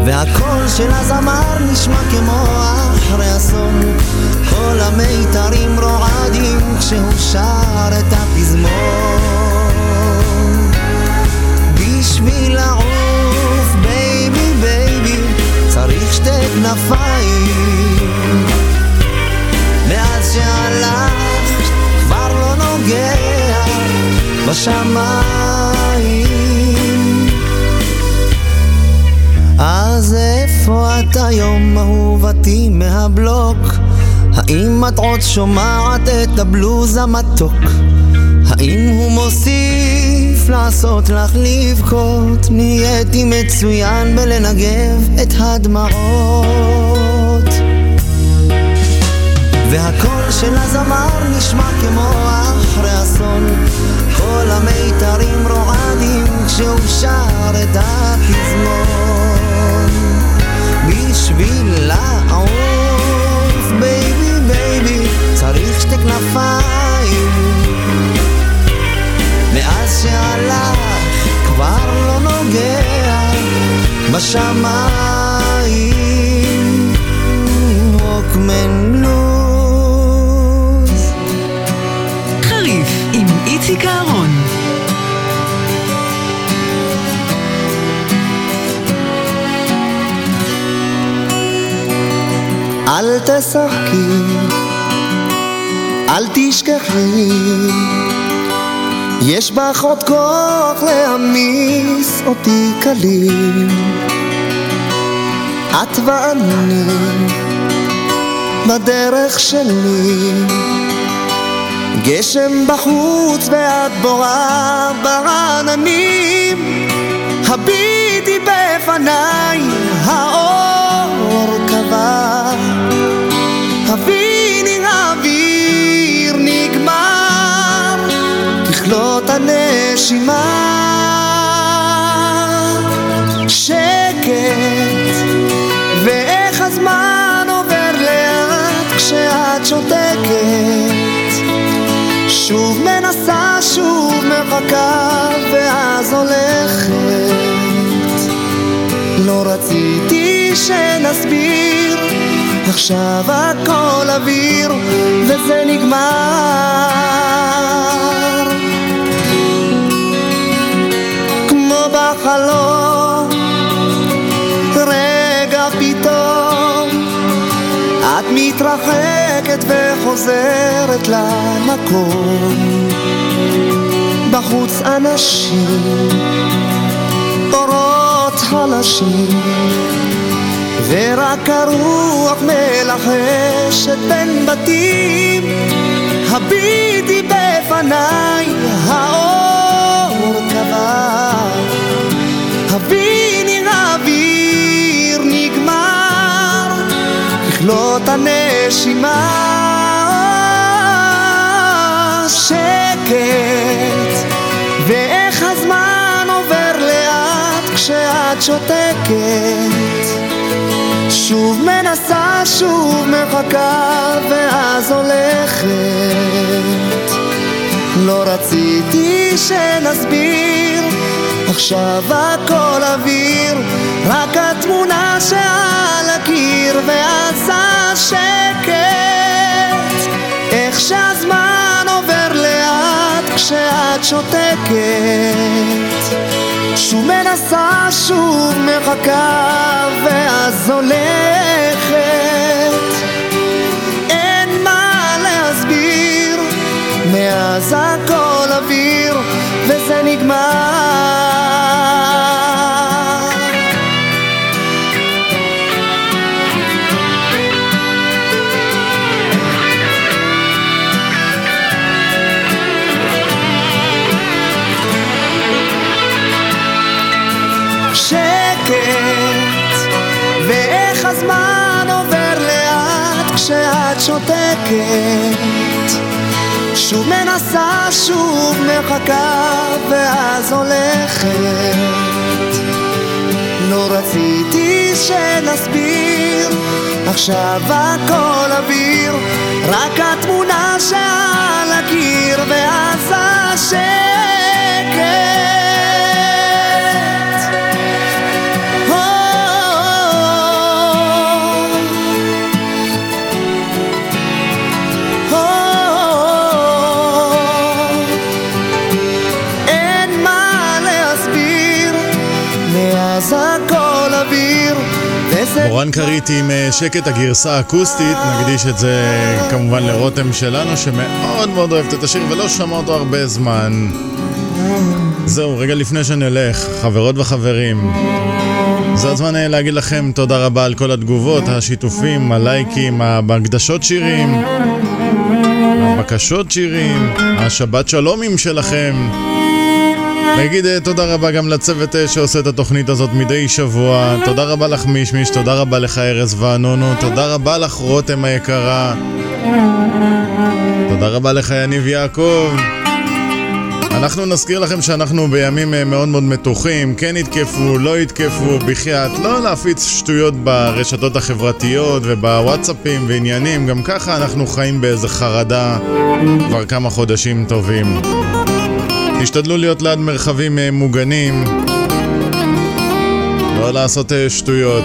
והקול של הזמר נשמע כמו אחרי אסון. כל המיתרים רועדים כשהוא שר את הפזמון. בשביל לעוף baby baby צריך שתי כנפיים. מאז שהלכת כבר לא נוגע בשמיים. אז איפה את היום אהובתי מהבלוק? האם את עוד שומעת את הבלוז המתוק? האם הוא מוסיף לעשות לך לבכות? נהייתי מצוין בלנגב את הדמעות והקול של הזמר נשמע כמו אחרי אסון כל המיתרים רועדים כשהוא שר את הפזמון כנפיים מאז שהלך כבר לא נוגע בשמיים. ווקמן בלוז חריף עם איציק אהרון. אל תשחקי, אל תשכחי, יש בך עוד כוח להעמיס אותי כליל. את ואני בדרך שלי, גשם בחוץ ואת בורה ברעננים, הביטי בפניי האור קבע, ככלות הנשימה. שקט, ואיך הזמן עובר לאט כשאת שותקת. שוב מנסה, שוב מחכה, ואז הולכת. לא רציתי שנסביר, עכשיו הכל אוויר, וזה נגמר. בחלום, רגע פתאום, את מתרחקת וחוזרת למקום. בחוץ אנשים, אורות חלשים, ורק הרוח מלחשת בין בתים. הביטי בפניי, האור. ככלות הנשימה. שקט, ואיך הזמן עובר לאט כשאת שותקת. שוב מנסה, שוב מחכה, ואז הולכת. לא רציתי שנסביר, עכשיו הכל אוויר, רק התמונה שעל הקיר ואז השקט. איך שהזמן עובר לאט כשאת שותקת. שוב מנסה, שוב מחכה, ואז הולכת. אין מה להסביר, מאז הכל אוויר, וזה נגמר. שותקת. שוב מנסה, שוב מחכה, ואז הולכת. לא רציתי שנסביר, עכשיו הכל אוויר, רק התמונה שעל הקיר, ואז השקט. מה להסביר, מאז הכל אוויר, וזה מורן כרית עם אה, שקט הגרסה האקוסטית, נקדיש את זה כמובן לרותם שלנו שמאוד מאוד אוהבת את השיר ולא שמע אותו הרבה זמן. זהו, רגע לפני שנלך, חברות וחברים, זה הזמן אה, להגיד לכם תודה רבה על כל התגובות, השיתופים, הלייקים, ההקדשות שירים, הבקשות שירים, השבת שלומים שלכם. נגיד אה, תודה רבה גם לצוות אה, שעושה את התוכנית הזאת מדי שבוע. תודה רבה לך מישמיש, תודה רבה לך ארז וענונו, תודה רבה לך רותם היקרה. תודה רבה לך יניב יעקב. אנחנו נזכיר לכם שאנחנו בימים אה, מאוד מאוד מתוחים, כן יתקפו, לא יתקפו, בחייאת, לא להפיץ שטויות ברשתות החברתיות ובוואטסאפים ועניינים, גם ככה אנחנו חיים באיזה חרדה כבר כמה חודשים טובים. תשתדלו להיות ליד מרחבים אה, מוגנים, לא לעשות אה, שטויות.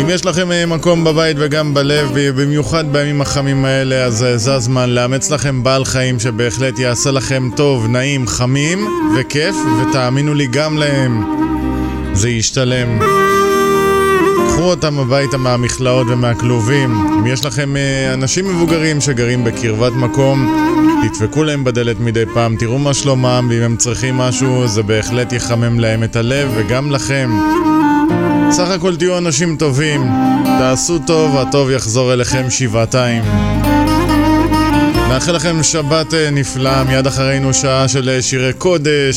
אם יש לכם אה, מקום בבית וגם בלב, במיוחד בימים החמים האלה, אז זה הזמן לאמץ לכם בעל חיים שבהחלט יעשה לכם טוב, נעים, חמים וכיף, ותאמינו לי גם להם, זה ישתלם. קחו אותם הביתה מהמכלאות ומהכלובים. אם יש לכם אנשים מבוגרים שגרים בקרבת מקום, תדפקו להם בדלת מדי פעם, תראו מה שלומם, ואם הם צריכים משהו, זה בהחלט יחמם להם את הלב, וגם לכם. סך הכל תהיו אנשים טובים, תעשו טוב, הטוב יחזור אליכם שבעתיים. נאחל לכם שבת אה, נפלא, מיד אחרינו שעה של אה, שירי קודש.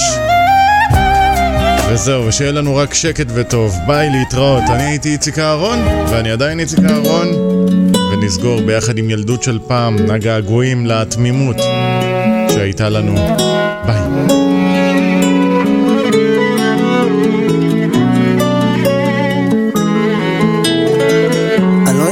וזהו, ושיהיה לנו רק שקט וטוב. ביי, להתראות. אני הייתי איציק אהרון, ואני עדיין איציק אהרון. ונסגור ביחד עם ילדות של פעם, הגעגועים לתמימות שהייתה לנו. ביי.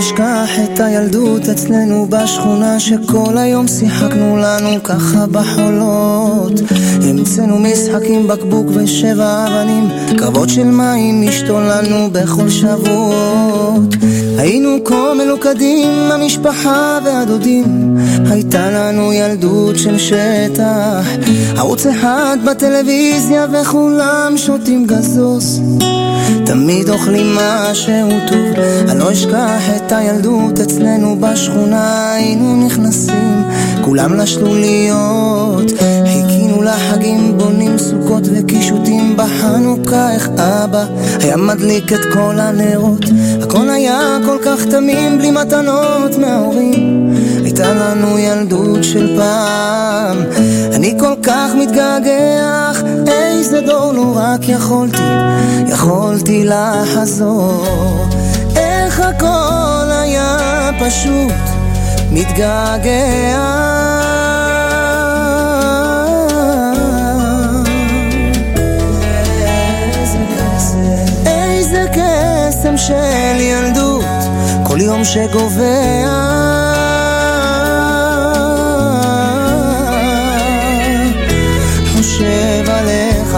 אשכח את הילדות אצלנו בשכונה שכל היום שיחקנו לנו ככה בחולות. המצאנו משחקים בקבוק ושבע אבנים קרבות של מים השתוללנו בכל שבועות. היינו כה מלוכדים, המשפחה והדודים. הייתה לנו ילדות של שטח. ערוץ אחד בטלוויזיה וכולם שותים גזוס תמיד אוכלים משהו טוב. אני לא אשכח את הילדות אצלנו בשכונה היינו נכנסים כולם לשלוליות חיכינו לחגים בונים סוכות וקישוטים. בחנוכה איך אבא היה מדליק את כל הנרות. הכל היה כל כך תמים בלי מתנות מההורים. הייתה לנו ילדות של פעם. אני כל כך מתגעגע איזה דור לו רק יכולתי, יכולתי לחזור. איך הכל היה פשוט מתגעגע של ילדות כל יום שגובע.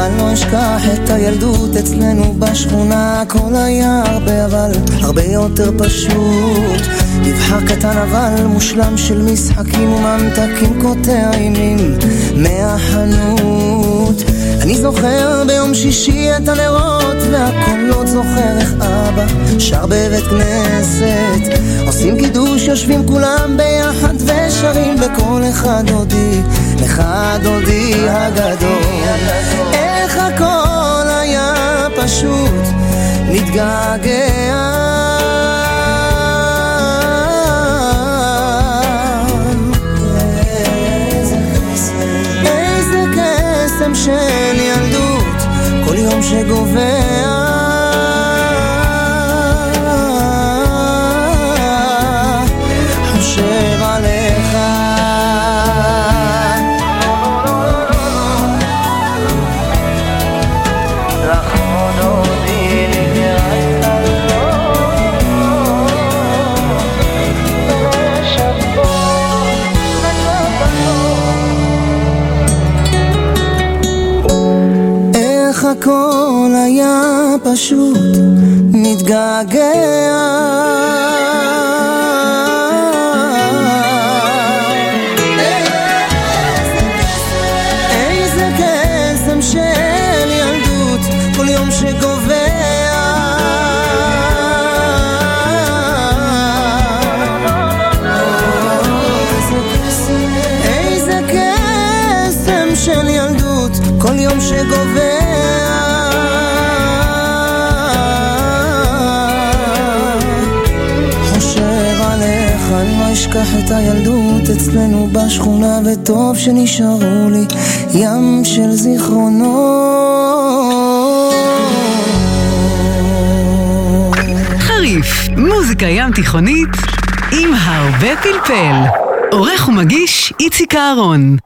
אני לא אשכח את הילדות אצלנו בשכונה הכל היה הרבה אבל הרבה יותר פשוט. מבחר קטן אבל מושלם של משחקים וממתקים קוטע אימים מהחנות אני זוכר ביום שישי את הנרות והקולות זוכר איך אבא שר בבית כנסת. עושים קידוש יושבים כולם ביחד ושרים בקול אחד דודי לך דודי הגדול. איך הכל היה פשוט מתגעגע קסם של ילדות כל יום שגובע הכל היה פשוט. מתגעגע אשכח את הילדות אצלנו בשכונה וטוב שנשארו לי ים של זיכרונות חריף, מוזיקה ים תיכונית עם הרבה פלפל. עורך ומגיש איציק אהרון